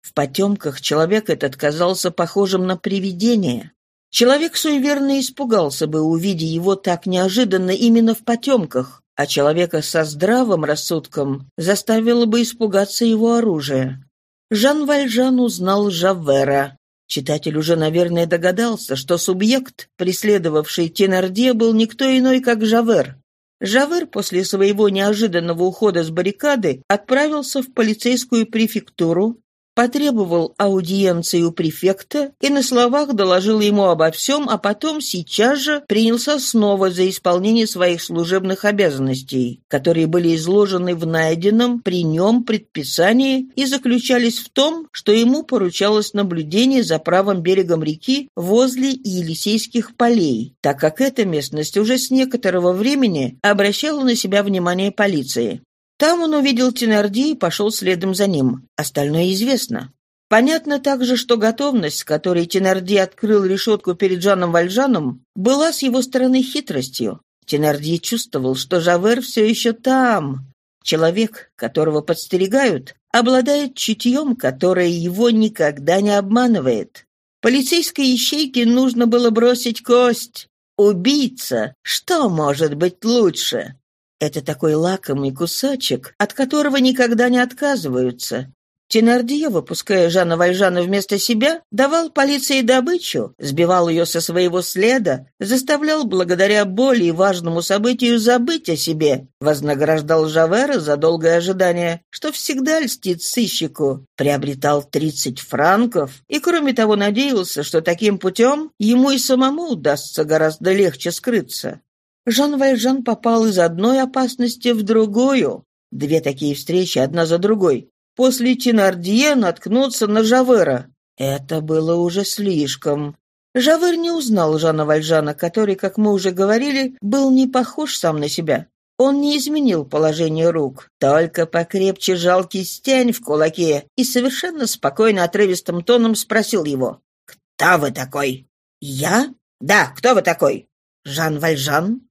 В потемках человек этот казался похожим на привидение. Человек суеверно испугался бы, увидя его так неожиданно именно в потемках, а человека со здравым рассудком заставило бы испугаться его оружия. Жан Вальжан узнал Жавера. Читатель уже, наверное, догадался, что субъект, преследовавший Тенардье, был никто иной, как Жавер, Жавер после своего неожиданного ухода с баррикады отправился в полицейскую префектуру, потребовал аудиенции у префекта и на словах доложил ему обо всем, а потом сейчас же принялся снова за исполнение своих служебных обязанностей, которые были изложены в найденном при нем предписании и заключались в том, что ему поручалось наблюдение за правым берегом реки возле Елисейских полей, так как эта местность уже с некоторого времени обращала на себя внимание полиции. Там он увидел Тенарди и пошел следом за ним. Остальное известно. Понятно также, что готовность, с которой Тенарди открыл решетку перед Жаном Вальжаном, была с его стороны хитростью. Тенарди чувствовал, что Жавер все еще там. Человек, которого подстерегают, обладает чутьем, которое его никогда не обманывает. Полицейской ищейке нужно было бросить кость. Убийца! Что может быть лучше? Это такой лакомый кусочек, от которого никогда не отказываются. Тенардье, выпуская Жана Вальжана вместо себя, давал полиции добычу, сбивал ее со своего следа, заставлял благодаря более важному событию забыть о себе, вознаграждал Жавера за долгое ожидание, что всегда льстит сыщику, приобретал 30 франков и, кроме того, надеялся, что таким путем ему и самому удастся гораздо легче скрыться. Жан Вальжан попал из одной опасности в другую. Две такие встречи, одна за другой. После Тенардье наткнуться на Жавера. Это было уже слишком. Жавер не узнал Жана Вальжана, который, как мы уже говорили, был не похож сам на себя. Он не изменил положение рук, только покрепче жал кистень в кулаке и совершенно спокойно отрывистым тоном спросил его. «Кто вы такой?» «Я?» «Да, кто вы такой?» «Жан Вальжан?»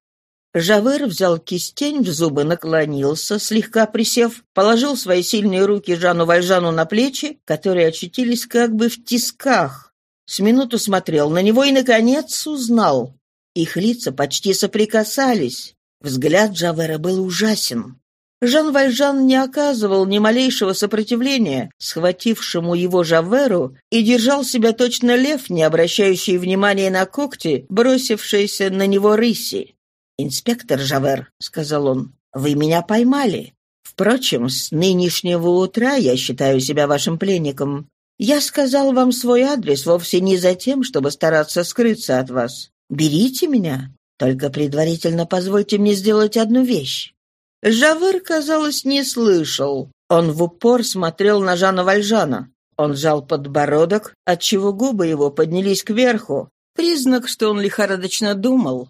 Жавер взял кистень в зубы, наклонился, слегка присев, положил свои сильные руки Жану Вальжану на плечи, которые очутились как бы в тисках. С минуту смотрел на него и, наконец, узнал. Их лица почти соприкасались. Взгляд Жавера был ужасен. Жан Вальжан не оказывал ни малейшего сопротивления схватившему его Жаверу и держал себя точно лев, не обращающий внимания на когти, бросившиеся на него рыси. «Инспектор Жавер», — сказал он, — «вы меня поймали. Впрочем, с нынешнего утра я считаю себя вашим пленником. Я сказал вам свой адрес вовсе не за тем, чтобы стараться скрыться от вас. Берите меня, только предварительно позвольте мне сделать одну вещь. Жавер, казалось, не слышал. Он в упор смотрел на Жана Вальжана. Он сжал подбородок, отчего губы его поднялись кверху. Признак, что он лихорадочно думал.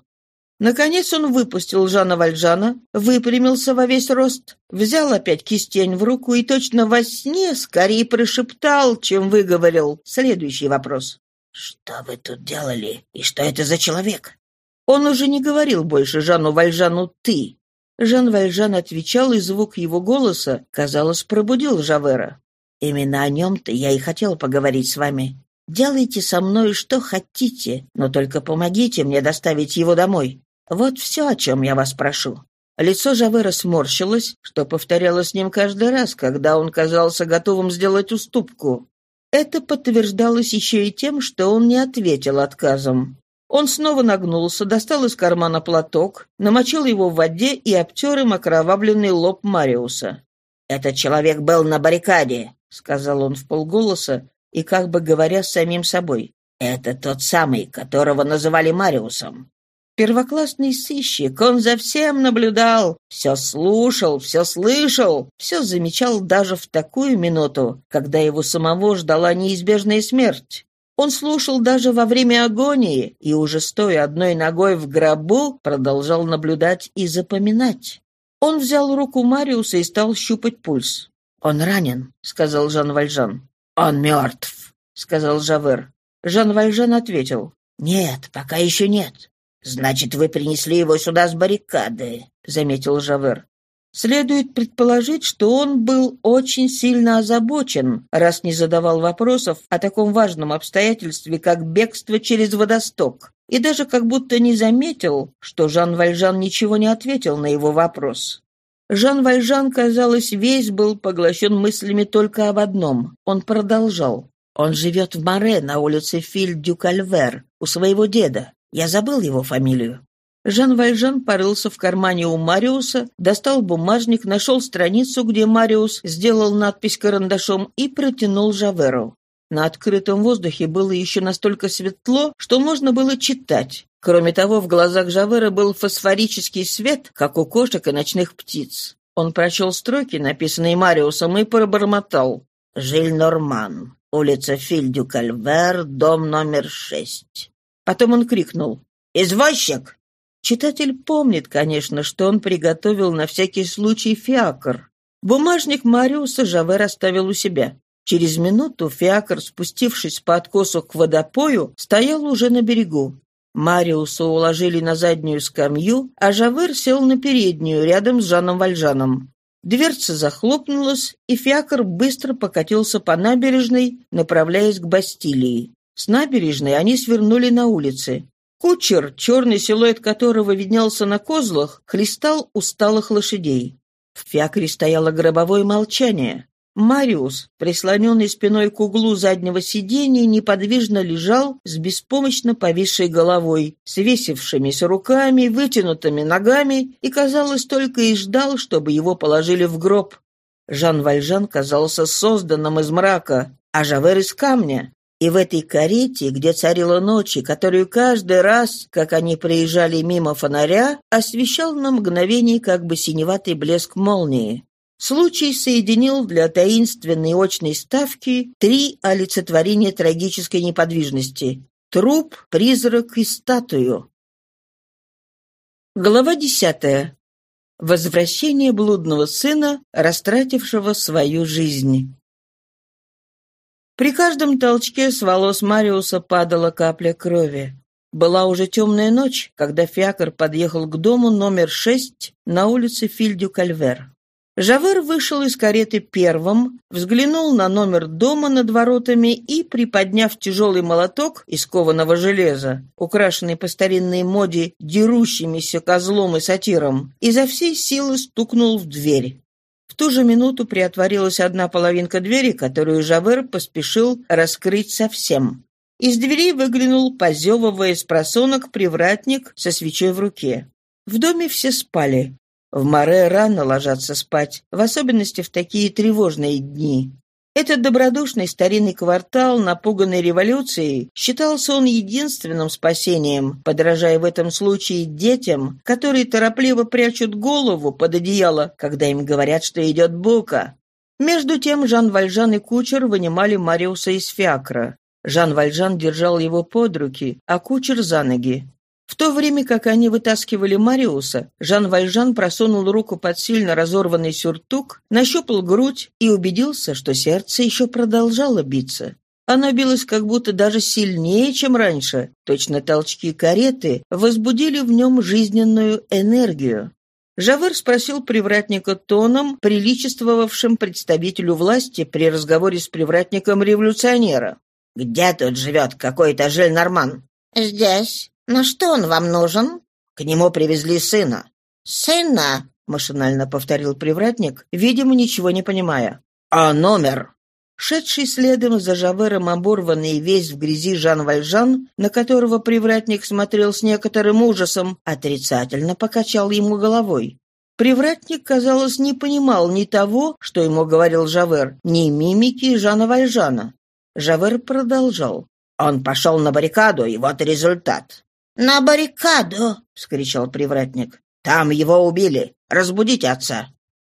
Наконец он выпустил Жана Вальжана, выпрямился во весь рост, взял опять кистень в руку и точно во сне скорее прошептал, чем выговорил следующий вопрос. «Что вы тут делали? И что это за человек?» Он уже не говорил больше Жану Вальжану «ты». Жан Вальжан отвечал, и звук его голоса, казалось, пробудил Жавера. «Именно о нем-то я и хотел поговорить с вами. Делайте со мной что хотите, но только помогите мне доставить его домой. Вот все, о чем я вас прошу». Лицо Жавера сморщилось, что повторялось с ним каждый раз, когда он казался готовым сделать уступку. Это подтверждалось еще и тем, что он не ответил отказом. Он снова нагнулся, достал из кармана платок, намочил его в воде и обтер им окровавленный лоб Мариуса. «Этот человек был на баррикаде», — сказал он в полголоса и как бы говоря с самим собой. «Это тот самый, которого называли Мариусом». Первоклассный сыщик, он за всем наблюдал, все слушал, все слышал, все замечал даже в такую минуту, когда его самого ждала неизбежная смерть. Он слушал даже во время агонии и, уже стоя одной ногой в гробу, продолжал наблюдать и запоминать. Он взял руку Мариуса и стал щупать пульс. «Он ранен», — сказал Жан Вальжан. «Он мертв», — сказал Жавер. Жан Вальжан ответил. «Нет, пока еще нет». «Значит, вы принесли его сюда с баррикады», — заметил Жавер. Следует предположить, что он был очень сильно озабочен, раз не задавал вопросов о таком важном обстоятельстве, как бегство через водосток, и даже как будто не заметил, что Жан Вальжан ничего не ответил на его вопрос. Жан Вальжан, казалось, весь был поглощен мыслями только об одном. Он продолжал. «Он живет в Море на улице Филь-Дю-Кальвер, у своего деда. Я забыл его фамилию. Жан Вальжан порылся в кармане у Мариуса, достал бумажник, нашел страницу, где Мариус сделал надпись карандашом и протянул Жаверу. На открытом воздухе было еще настолько светло, что можно было читать. Кроме того, в глазах Жавера был фосфорический свет, как у кошек и ночных птиц. Он прочел строки, написанные Мариусом, и пробормотал. «Жиль Норман, улица Фильдю-Кальвер, дом номер шесть». Потом он крикнул. «Извозчик!» Читатель помнит, конечно, что он приготовил на всякий случай фиакр. Бумажник Мариуса Жавер оставил у себя. Через минуту фиакр, спустившись по откосу к водопою, стоял уже на берегу. Мариуса уложили на заднюю скамью, а Жавер сел на переднюю, рядом с Жаном Вальжаном. Дверца захлопнулась, и фиакр быстро покатился по набережной, направляясь к Бастилии. С набережной они свернули на улицы. Кучер, черный силуэт которого виднелся на козлах, хлестал усталых лошадей. В фиакре стояло гробовое молчание. Мариус, прислоненный спиной к углу заднего сиденья, неподвижно лежал с беспомощно повисшей головой, свесившимися руками, вытянутыми ногами, и, казалось, только и ждал, чтобы его положили в гроб. Жан Вальжан казался созданным из мрака, а Жавер из камня. И в этой карете, где царила ночь, и которую каждый раз, как они проезжали мимо фонаря, освещал на мгновение как бы синеватый блеск молнии. Случай соединил для таинственной очной ставки три олицетворения трагической неподвижности — труп, призрак и статую. Глава десятая. Возвращение блудного сына, растратившего свою жизнь. При каждом толчке с волос Мариуса падала капля крови. Была уже темная ночь, когда Фиакр подъехал к дому номер шесть на улице Фильдю-Кальвер. Жавер вышел из кареты первым, взглянул на номер дома над воротами и, приподняв тяжелый молоток из кованого железа, украшенный по старинной моде дерущимися козлом и сатиром, изо всей силы стукнул в дверь. В ту же минуту приотворилась одна половинка двери, которую Жавер поспешил раскрыть совсем. Из двери выглянул, позевывая с просонок, привратник со свечой в руке. В доме все спали. В море рано ложатся спать, в особенности в такие тревожные дни. Этот добродушный старинный квартал, напуганный революцией, считался он единственным спасением, подражая в этом случае детям, которые торопливо прячут голову под одеяло, когда им говорят, что идет бука. Между тем Жан Вальжан и кучер вынимали Мариуса из фиакра. Жан Вальжан держал его под руки, а кучер за ноги. В то время как они вытаскивали Мариуса, Жан Вальжан просунул руку под сильно разорванный сюртук, нащупал грудь и убедился, что сердце еще продолжало биться. Оно билось как будто даже сильнее, чем раньше. Точно толчки кареты возбудили в нем жизненную энергию. Жавер спросил привратника тоном, приличествовавшим представителю власти при разговоре с привратником революционера. «Где тут живет какой-то Жиль-Норман?» «Здесь», «Но что он вам нужен?» «К нему привезли сына». «Сына?» — машинально повторил привратник, видимо, ничего не понимая. «А номер?» Шедший следом за Жавером оборванный весь в грязи Жан Вальжан, на которого привратник смотрел с некоторым ужасом, отрицательно покачал ему головой. Привратник, казалось, не понимал ни того, что ему говорил Жавер, ни мимики Жана Вальжана. Жавер продолжал. «Он пошел на баррикаду, и вот результат. «На баррикаду!» — вскричал привратник. «Там его убили. Разбудите отца!»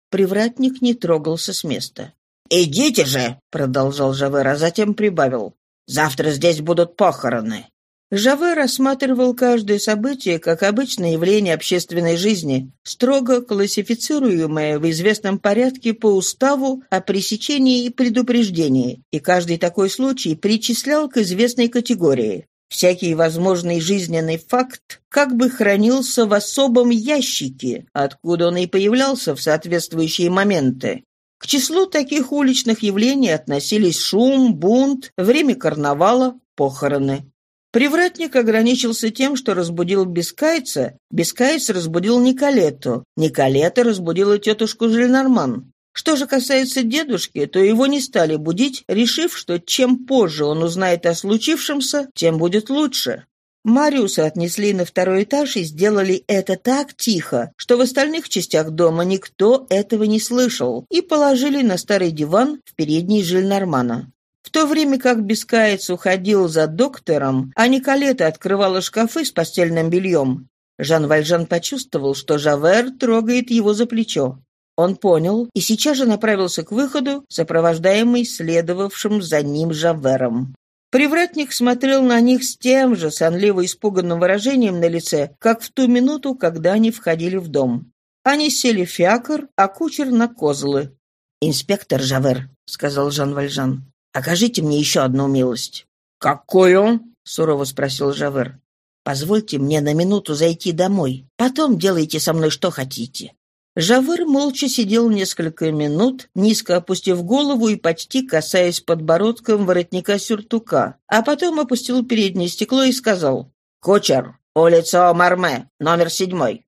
Привратник не трогался с места. «Идите же!» — продолжал Жавер, а затем прибавил. «Завтра здесь будут похороны». Жаве рассматривал каждое событие как обычное явление общественной жизни, строго классифицируемое в известном порядке по уставу о пресечении и предупреждении, и каждый такой случай причислял к известной категории. Всякий возможный жизненный факт как бы хранился в особом ящике, откуда он и появлялся в соответствующие моменты. К числу таких уличных явлений относились шум, бунт, время карнавала, похороны. Привратник ограничился тем, что разбудил Бескайца, Бескайц разбудил Николету, Николета разбудила тетушку Жильнарман. Что же касается дедушки, то его не стали будить, решив, что чем позже он узнает о случившемся, тем будет лучше. Мариуса отнесли на второй этаж и сделали это так тихо, что в остальных частях дома никто этого не слышал, и положили на старый диван в передней Жильнармана. В то время как Бескаец уходил за доктором, а Николета открывала шкафы с постельным бельем, Жан Вальжан почувствовал, что Жавер трогает его за плечо. Он понял и сейчас же направился к выходу, сопровождаемый следовавшим за ним Жавером. Привратник смотрел на них с тем же сонливо испуганным выражением на лице, как в ту минуту, когда они входили в дом. Они сели в фиакр, а кучер на козлы. «Инспектор Жавер», — сказал Жан Вальжан, — «окажите мне еще одну милость». «Какую?» — сурово спросил Жавер. «Позвольте мне на минуту зайти домой. Потом делайте со мной что хотите». Жавыр молча сидел несколько минут, низко опустив голову и почти касаясь подбородком воротника сюртука, а потом опустил переднее стекло и сказал «Кучер, улица Марме, номер седьмой».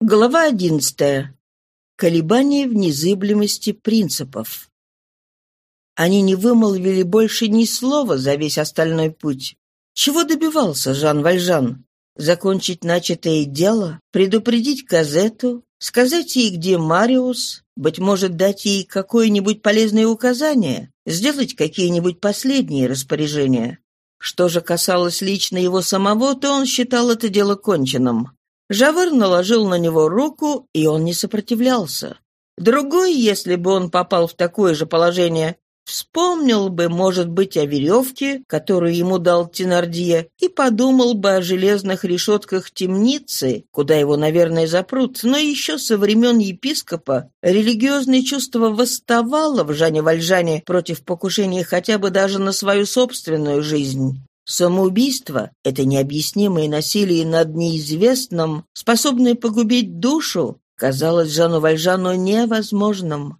Глава одиннадцатая. Колебания в незыблемости принципов. Они не вымолвили больше ни слова за весь остальной путь. Чего добивался Жан Вальжан? Закончить начатое дело, предупредить Казету, сказать ей, где Мариус, быть может, дать ей какое-нибудь полезное указание, сделать какие-нибудь последние распоряжения. Что же касалось лично его самого, то он считал это дело конченным. Жавер наложил на него руку, и он не сопротивлялся. Другой, если бы он попал в такое же положение, Вспомнил бы, может быть, о веревке, которую ему дал Тенардье, и подумал бы о железных решетках темницы, куда его, наверное, запрут, но еще со времен епископа религиозное чувство восставало в Жане Вальжане против покушения хотя бы даже на свою собственную жизнь. Самоубийство — это необъяснимое насилие над неизвестным, способное погубить душу, казалось Жану Вальжану невозможным.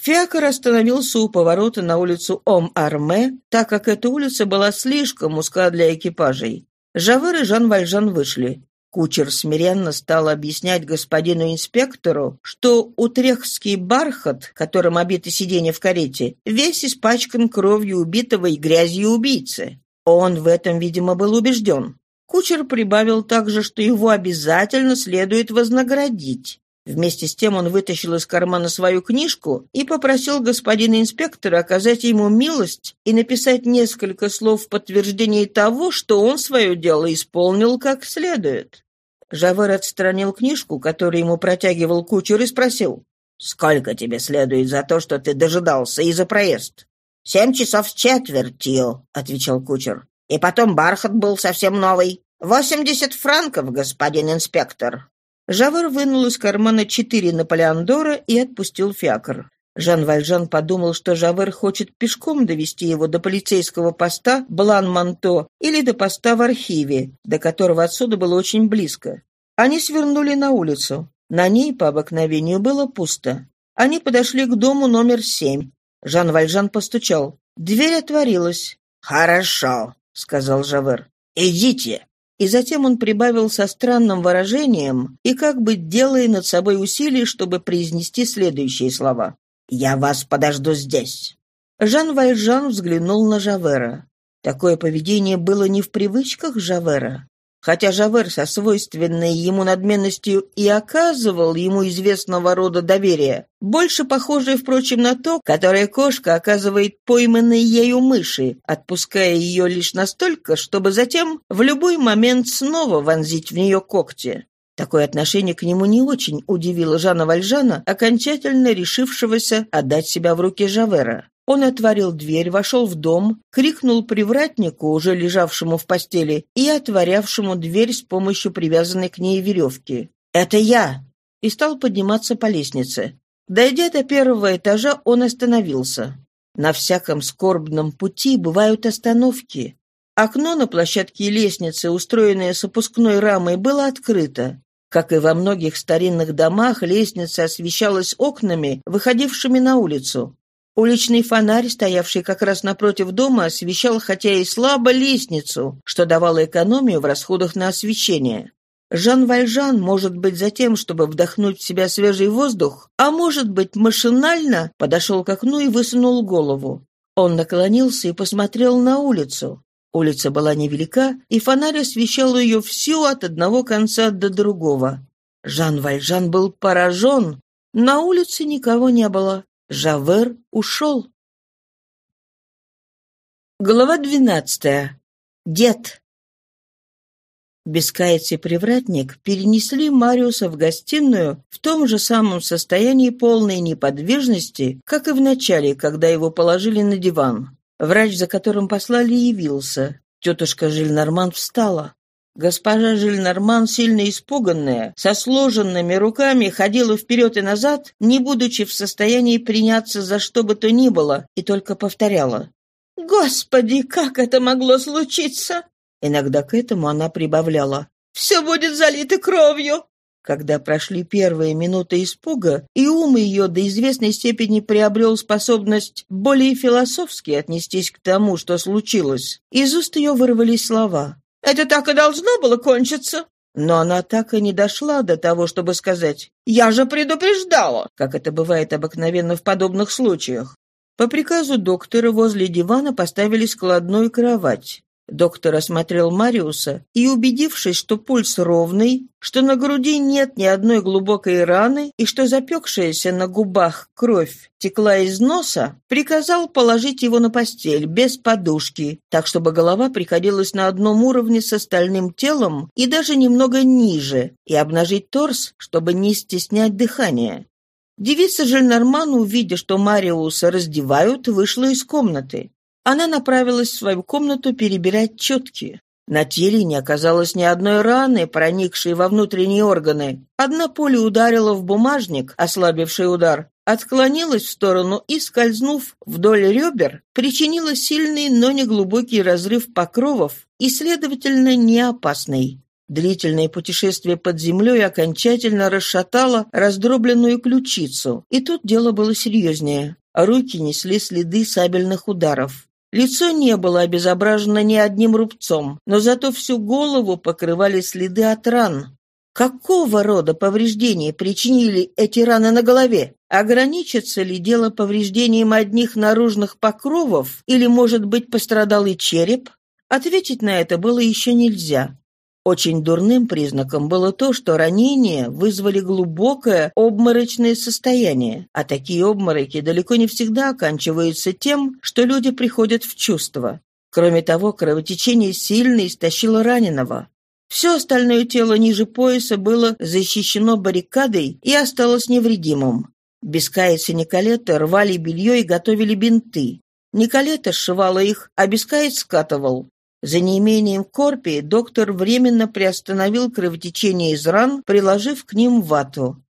Фиакр остановился у поворота на улицу Ом-Арме, так как эта улица была слишком узка для экипажей. Жавер и Жан Вальжан вышли. Кучер смиренно стал объяснять господину инспектору, что утрехтский бархат, которым обиты сиденья в карете, весь испачкан кровью убитого и грязью убийцы. Он в этом, видимо, был убежден. Кучер прибавил также, что его обязательно следует вознаградить. Вместе с тем он вытащил из кармана свою книжку и попросил господина инспектора оказать ему милость и написать несколько слов в подтверждении того, что он свое дело исполнил как следует. Жавер отстранил книжку, которую ему протягивал кучер, и спросил, «Сколько тебе следует за то, что ты дожидался и за проезд?» «Семь часов с четвертью», — отвечал кучер. «И потом бархат был совсем новый. Восемьдесят франков, господин инспектор». Жавер вынул из кармана четыре Наполеондора и отпустил фиакр. Жан Вальжан подумал, что Жавер хочет пешком довести его до полицейского поста Блан-Манто или до поста в архиве, до которого отсюда было очень близко. Они свернули на улицу. На ней, по обыкновению, было пусто. Они подошли к дому номер семь. Жан Вальжан постучал. Дверь отворилась. «Хорошо», — сказал Жавер. «Идите». И затем он прибавил со странным выражением и как бы делая над собой усилие, чтобы произнести следующие слова. «Я вас подожду здесь». Жан Вальжан взглянул на Жавера. Такое поведение было не в привычках Жавера. Хотя Жавер со свойственной ему надменностью и оказывал ему известного рода доверие, больше похожее, впрочем, на то, которое кошка оказывает пойманной ею мыши, отпуская ее лишь настолько, чтобы затем в любой момент снова вонзить в нее когти. Такое отношение к нему не очень удивило Жана Вальжана, окончательно решившегося отдать себя в руки Жавера. Он отворил дверь, вошел в дом, крикнул привратнику, уже лежавшему в постели, и отворявшему дверь с помощью привязанной к ней веревки. «Это я!» и стал подниматься по лестнице. Дойдя до первого этажа, он остановился. На всяком скорбном пути бывают остановки. Окно на площадке лестницы, устроенное с опускной рамой, было открыто. Как и во многих старинных домах, лестница освещалась окнами, выходившими на улицу. Уличный фонарь, стоявший как раз напротив дома, освещал хотя и слабо лестницу, что давало экономию в расходах на освещение. Жан Вальжан, может быть, за тем, чтобы вдохнуть в себя свежий воздух, а может быть, машинально подошел к окну и высунул голову. Он наклонился и посмотрел на улицу. Улица была невелика, и фонарь освещал ее всю от одного конца до другого. Жан Вальжан был поражен. На улице никого не было. Жавер ушел. Глава двенадцатая. Дед. Бескаец и привратник перенесли Мариуса в гостиную в том же самом состоянии полной неподвижности, как и в начале, когда его положили на диван. Врач, за которым послали, явился. Тетушка Жильнарман встала. Госпожа Жильнарман, сильно испуганная, со сложенными руками, ходила вперед и назад, не будучи в состоянии приняться за что бы то ни было, и только повторяла. «Господи, как это могло случиться?» Иногда к этому она прибавляла. «Все будет залито кровью!» Когда прошли первые минуты испуга, и ум ее до известной степени приобрел способность более философски отнестись к тому, что случилось, из уст ее вырвались слова. Это так и должно было кончиться. Но она так и не дошла до того, чтобы сказать «Я же предупреждала», как это бывает обыкновенно в подобных случаях. По приказу доктора возле дивана поставили складную кровать. Доктор осмотрел Мариуса и, убедившись, что пульс ровный, что на груди нет ни одной глубокой раны и что запекшаяся на губах кровь текла из носа, приказал положить его на постель без подушки, так чтобы голова приходилась на одном уровне с остальным телом и даже немного ниже, и обнажить торс, чтобы не стеснять дыхание. Девица Жильнарман, увидя, что Мариуса раздевают, вышла из комнаты. Она направилась в свою комнату перебирать четки. На теле не оказалось ни одной раны, проникшей во внутренние органы. Одна пуля ударила в бумажник, ослабивший удар, отклонилась в сторону и, скользнув вдоль ребер, причинила сильный, но не глубокий разрыв покровов и, следовательно, не опасный. Длительное путешествие под землей окончательно расшатало раздробленную ключицу, и тут дело было серьезнее. Руки несли следы сабельных ударов. Лицо не было обезображено ни одним рубцом, но зато всю голову покрывали следы от ран. Какого рода повреждения причинили эти раны на голове? Ограничится ли дело повреждением одних наружных покровов, или, может быть, пострадал и череп? Ответить на это было еще нельзя. Очень дурным признаком было то, что ранения вызвали глубокое обморочное состояние, а такие обмороки далеко не всегда оканчиваются тем, что люди приходят в чувство. Кроме того, кровотечение сильно истощило раненого. Все остальное тело ниже пояса было защищено баррикадой и осталось невредимым. Бескаец и Николета рвали белье и готовили бинты. Николета сшивала их, а Бескаец скатывал. За неимением корпии доктор временно приостановил кровотечение из ран, приложив к ним вату.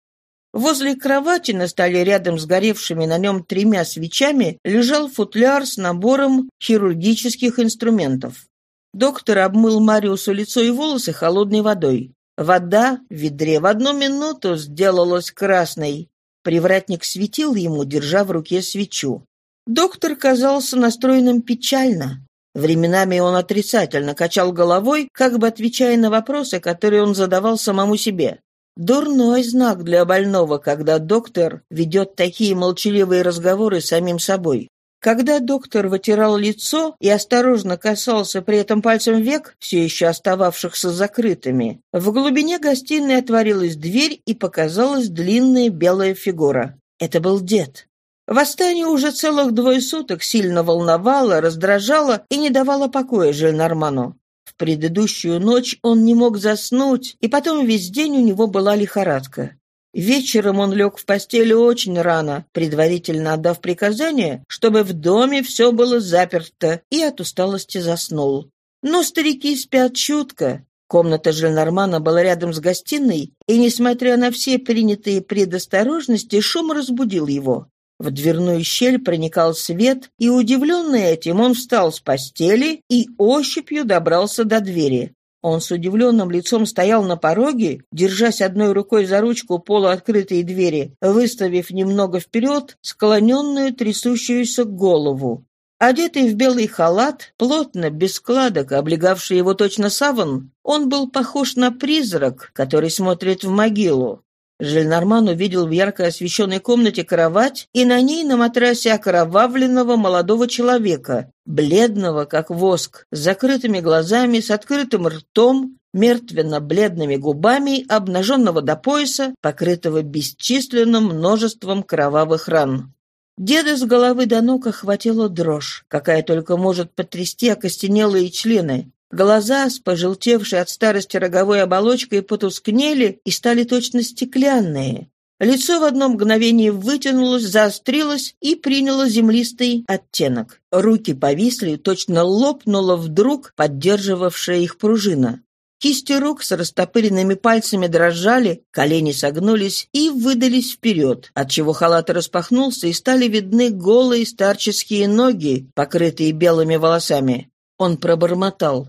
Возле кровати на столе рядом с горевшими на нем тремя свечами лежал футляр с набором хирургических инструментов. Доктор обмыл Мариусу лицо и волосы холодной водой. Вода в ведре в одну минуту сделалась красной. Привратник светил ему, держа в руке свечу. Доктор казался настроенным печально. Временами он отрицательно качал головой, как бы отвечая на вопросы, которые он задавал самому себе. Дурной знак для больного, когда доктор ведет такие молчаливые разговоры с самим собой. Когда доктор вытирал лицо и осторожно касался при этом пальцем век, все еще остававшихся закрытыми, в глубине гостиной отворилась дверь и показалась длинная белая фигура. Это был дед. Восстание уже целых двое суток сильно волновало, раздражало и не давало покоя Жильнарману. В предыдущую ночь он не мог заснуть, и потом весь день у него была лихорадка. Вечером он лег в постели очень рано, предварительно отдав приказание, чтобы в доме все было заперто, и от усталости заснул. Но старики спят чутко. Комната Жильнармана была рядом с гостиной, и, несмотря на все принятые предосторожности, шум разбудил его. В дверную щель проникал свет, и, удивленный этим, он встал с постели и ощупью добрался до двери. Он с удивленным лицом стоял на пороге, держась одной рукой за ручку полуоткрытой двери, выставив немного вперед склоненную трясущуюся голову. Одетый в белый халат, плотно, без складок, облегавший его точно саван, он был похож на призрак, который смотрит в могилу. Жильнарман увидел в ярко освещенной комнате кровать и на ней на матрасе окровавленного молодого человека, бледного, как воск, с закрытыми глазами, с открытым ртом, мертвенно-бледными губами, обнаженного до пояса, покрытого бесчисленным множеством кровавых ран. Деда с головы до ног охватила дрожь, какая только может потрясти окостенелые члены. Глаза с пожелтевшей от старости роговой оболочкой потускнели и стали точно стеклянные. Лицо в одно мгновение вытянулось, заострилось и приняло землистый оттенок. Руки повисли, точно лопнула вдруг поддерживавшая их пружина. Кисти рук с растопыренными пальцами дрожали, колени согнулись и выдались вперед, отчего халат распахнулся и стали видны голые старческие ноги, покрытые белыми волосами. Он пробормотал.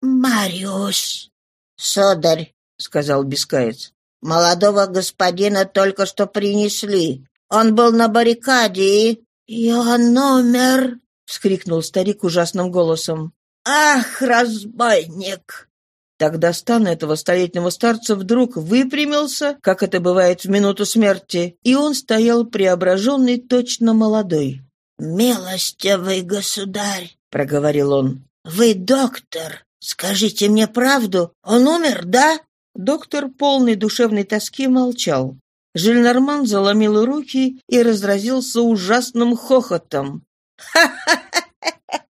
«Мариус!» «Сударь!» — сказал Бескаец. «Молодого господина только что принесли. Он был на баррикаде и...» «Я номер!» — вскрикнул старик ужасным голосом. «Ах, разбойник!» Тогда стан этого столетнего старца вдруг выпрямился, как это бывает в минуту смерти, и он стоял преображенный точно молодой. «Милостивый государь!» — проговорил он. «Вы доктор. «Скажите мне правду, он умер, да?» Доктор, полный душевной тоски, молчал. Жильнарман заломил руки и разразился ужасным хохотом. «Ха-ха-ха!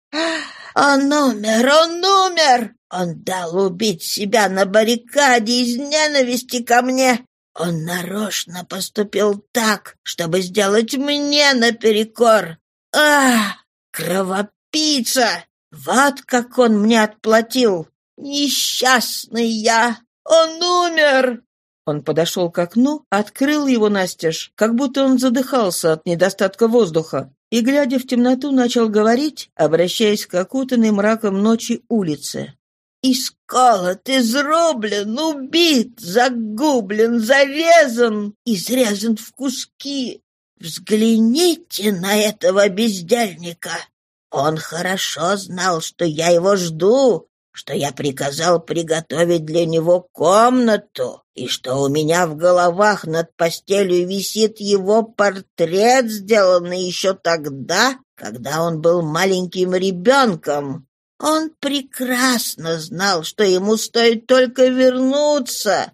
Он умер, он умер! Он дал убить себя на баррикаде из ненависти ко мне! Он нарочно поступил так, чтобы сделать мне наперекор! А, кровопийца! Вот как он мне отплатил! Несчастный я! Он умер!» Он подошел к окну, открыл его настежь, как будто он задыхался от недостатка воздуха, и, глядя в темноту, начал говорить, обращаясь к окутанной мраком ночи улице. «Исколот, изрублен, убит, загублен, зарезан, изрезан в куски. Взгляните на этого бездельника. Он хорошо знал, что я его жду, что я приказал приготовить для него комнату, и что у меня в головах над постелью висит его портрет, сделанный еще тогда, когда он был маленьким ребенком. Он прекрасно знал, что ему стоит только вернуться,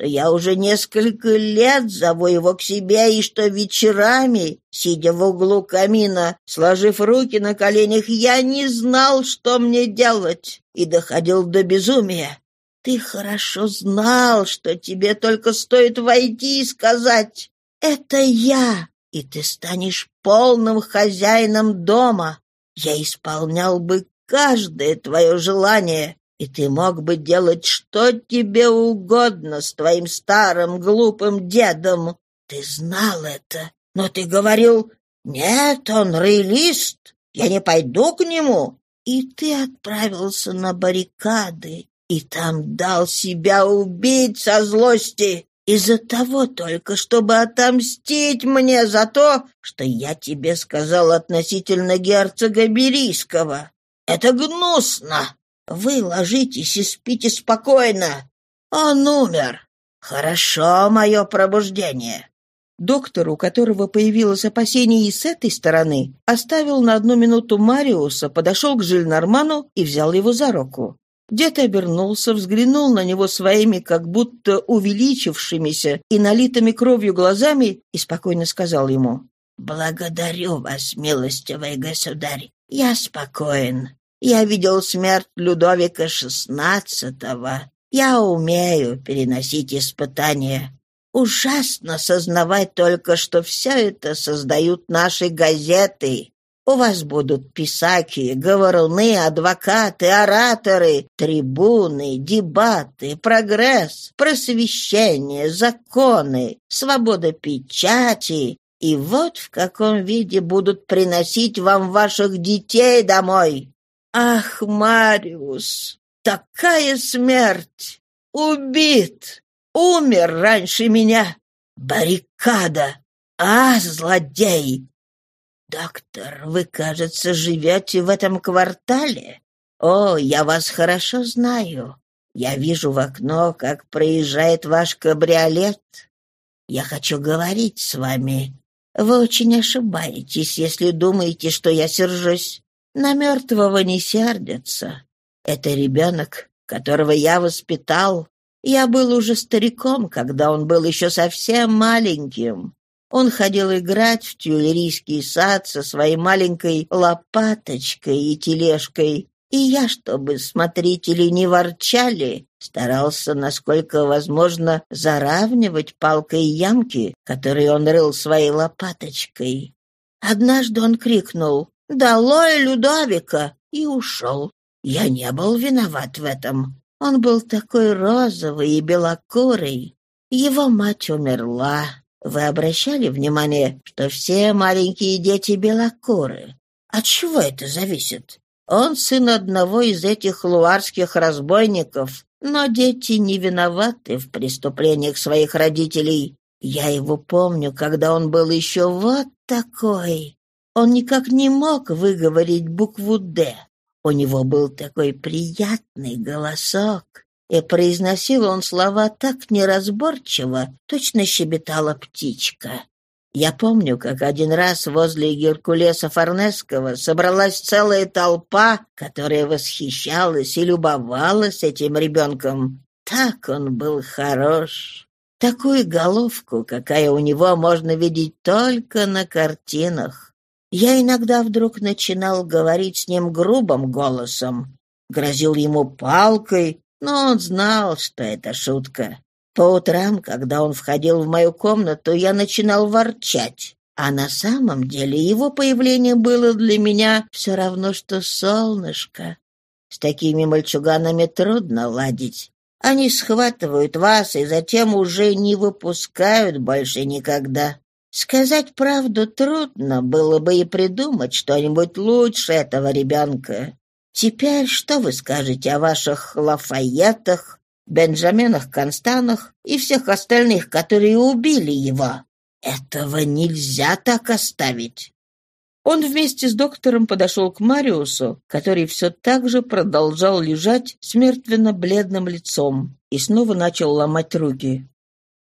что я уже несколько лет зову его к себе, и что вечерами, сидя в углу камина, сложив руки на коленях, я не знал, что мне делать, и доходил до безумия. Ты хорошо знал, что тебе только стоит войти и сказать «Это я», и ты станешь полным хозяином дома. Я исполнял бы каждое твое желание, и ты мог бы делать что тебе угодно с твоим старым глупым дедом. Ты знал это, но ты говорил, «Нет, он реалист, я не пойду к нему». И ты отправился на баррикады, и там дал себя убить со злости из-за того только, чтобы отомстить мне за то, что я тебе сказал относительно герцога Берийского. Это гнусно. Вы ложитесь и спите спокойно. Он умер. Хорошо мое пробуждение. Доктор, у которого появилось опасение и с этой стороны, оставил на одну минуту Мариуса, подошел к Жильнарману и взял его за руку. Дед обернулся, взглянул на него своими, как будто увеличившимися и налитыми кровью глазами, и спокойно сказал ему, «Благодарю вас, милостивый государь, я спокоен. Я видел смерть Людовика XVI. Я умею переносить испытания. Ужасно сознавать только, что все это создают наши газеты. У вас будут писаки, говоруны, адвокаты, ораторы, трибуны, дебаты, прогресс, просвещение, законы, свобода печати. И вот в каком виде будут приносить вам ваших детей домой. Ах, Мариус, такая смерть! Убит! Умер раньше меня! Баррикада! А, злодей! Доктор, вы, кажется, живете в этом квартале? О, я вас хорошо знаю. Я вижу в окно, как проезжает ваш кабриолет. Я хочу говорить с вами. Вы очень ошибаетесь, если думаете, что я сержусь. На мертвого не сердятся. Это ребенок, которого я воспитал. Я был уже стариком, когда он был еще совсем маленьким. Он ходил играть в тюлерийский сад со своей маленькой лопаточкой и тележкой, и я, чтобы смотрители не ворчали, старался, насколько возможно, заравнивать палкой ямки, которые он рыл своей лопаточкой. Однажды он крикнул «Долой Людовика!» и ушел. Я не был виноват в этом. Он был такой розовый и белокурый. Его мать умерла. Вы обращали внимание, что все маленькие дети белокуры? От чего это зависит? Он сын одного из этих луарских разбойников, но дети не виноваты в преступлениях своих родителей. Я его помню, когда он был еще вот такой. Он никак не мог выговорить букву «Д». У него был такой приятный голосок, и произносил он слова так неразборчиво, точно щебетала птичка. Я помню, как один раз возле Геркулеса Форнесского собралась целая толпа, которая восхищалась и любовалась этим ребенком. Так он был хорош. Такую головку, какая у него можно видеть только на картинах. Я иногда вдруг начинал говорить с ним грубым голосом, грозил ему палкой, но он знал, что это шутка. По утрам, когда он входил в мою комнату, я начинал ворчать, а на самом деле его появление было для меня все равно, что солнышко. С такими мальчуганами трудно ладить. Они схватывают вас и затем уже не выпускают больше никогда. Сказать правду трудно было бы и придумать что-нибудь лучше этого ребенка. Теперь что вы скажете о ваших Лафайетах, Бенджаминах Констанах и всех остальных, которые убили его? Этого нельзя так оставить. Он вместе с доктором подошел к Мариусу, который все так же продолжал лежать с мертвенно-бледным лицом, и снова начал ломать руки.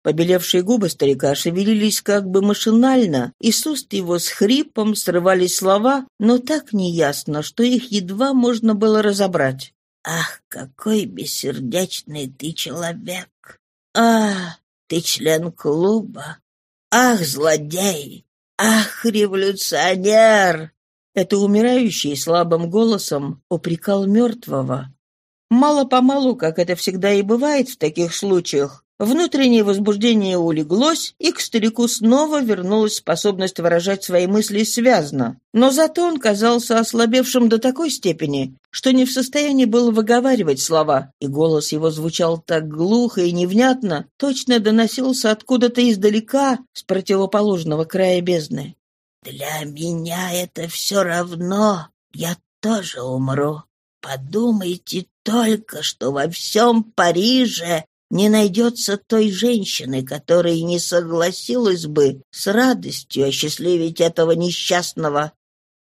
Побелевшие губы старика шевелились как бы машинально, и с уст его с хрипом срывались слова, но так неясно, что их едва можно было разобрать. «Ах, какой бессердечный ты человек! Ах, ты член клуба! Ах, злодей! Ах, революционер!» Это умирающий слабым голосом упрекал мертвого. Мало-помалу, как это всегда и бывает в таких случаях, Внутреннее возбуждение улеглось, и к старику снова вернулась способность выражать свои мысли связно. Но зато он казался ослабевшим до такой степени, что не в состоянии был выговаривать слова, и голос его звучал так глухо и невнятно, точно доносился откуда-то издалека, с противоположного края бездны. «Для меня это все равно. Я тоже умру. Подумайте только, что во всем Париже не найдется той женщины, которая не согласилась бы с радостью осчастливить этого несчастного.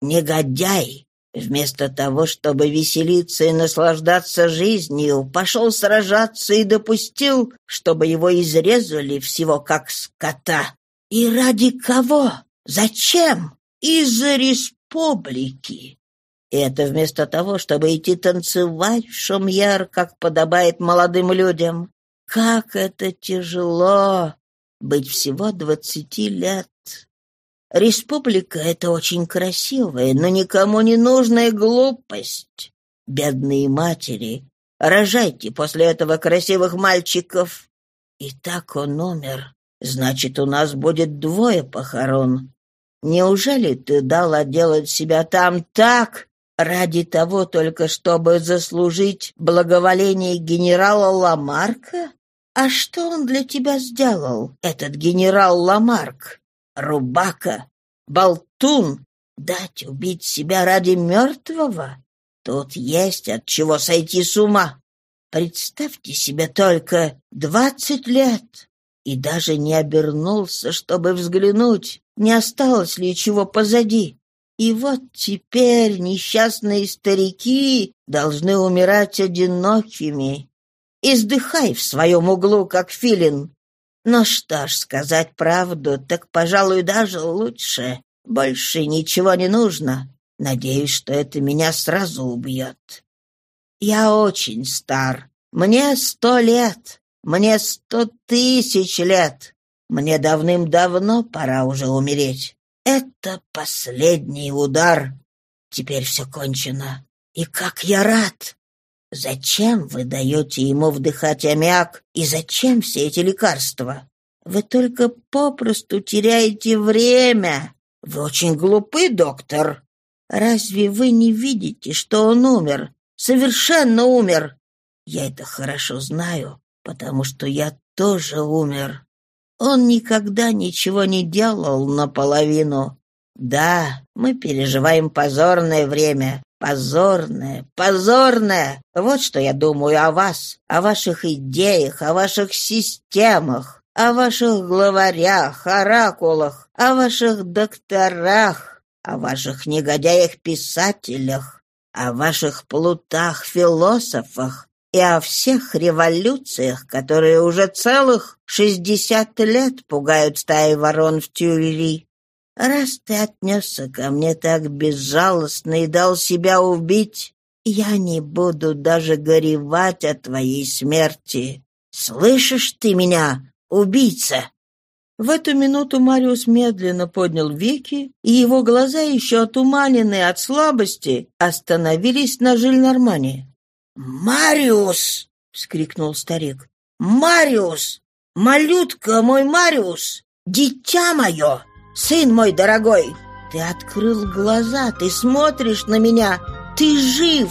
Негодяй, вместо того, чтобы веселиться и наслаждаться жизнью, пошел сражаться и допустил, чтобы его изрезали всего как скота. И ради кого? Зачем? Из-за республики. И это вместо того, чтобы идти танцевать в Шумьяр, как подобает молодым людям. Как это тяжело быть всего двадцати лет. Республика — это очень красивая, но никому не нужная глупость. Бедные матери, рожайте после этого красивых мальчиков. И так он умер. Значит, у нас будет двое похорон. Неужели ты дала делать себя там так, ради того только, чтобы заслужить благоволение генерала Ламарка? «А что он для тебя сделал, этот генерал Ламарк? Рубака? Болтун? Дать убить себя ради мертвого? Тут есть от чего сойти с ума. Представьте себе только двадцать лет, и даже не обернулся, чтобы взглянуть, не осталось ли чего позади. И вот теперь несчастные старики должны умирать одинокими, Издыхай в своем углу, как филин. Но что ж, сказать правду, так, пожалуй, даже лучше. Больше ничего не нужно. Надеюсь, что это меня сразу убьет. Я очень стар. Мне сто лет. Мне сто тысяч лет. Мне давным-давно пора уже умереть. Это последний удар. Теперь все кончено. И как я рад! Зачем вы даете ему вдыхать аммиак и зачем все эти лекарства? Вы только попросту теряете время. Вы очень глупы, доктор. Разве вы не видите, что он умер? Совершенно умер. Я это хорошо знаю, потому что я тоже умер. Он никогда ничего не делал наполовину. Да, мы переживаем позорное время, Позорное, позорное! Вот что я думаю о вас, о ваших идеях, о ваших системах, о ваших главарях, оракулах, о ваших докторах, о ваших негодяях-писателях, о ваших плутах-философах и о всех революциях, которые уже целых шестьдесят лет пугают стаи ворон в Тюильри. Раз ты отнесся ко мне так безжалостно и дал себя убить, я не буду даже горевать о твоей смерти. Слышишь ты меня, убийца?» В эту минуту Мариус медленно поднял веки, и его глаза, еще отуманенные от слабости, остановились на Жильнармане. «Мариус!» — вскрикнул старик. «Мариус! Малютка мой Мариус! Дитя мое!» Сын мой дорогой, ты открыл глаза, ты смотришь на меня, ты жив.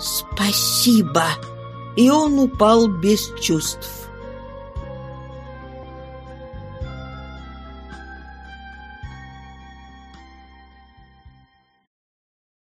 Спасибо. И он упал без чувств.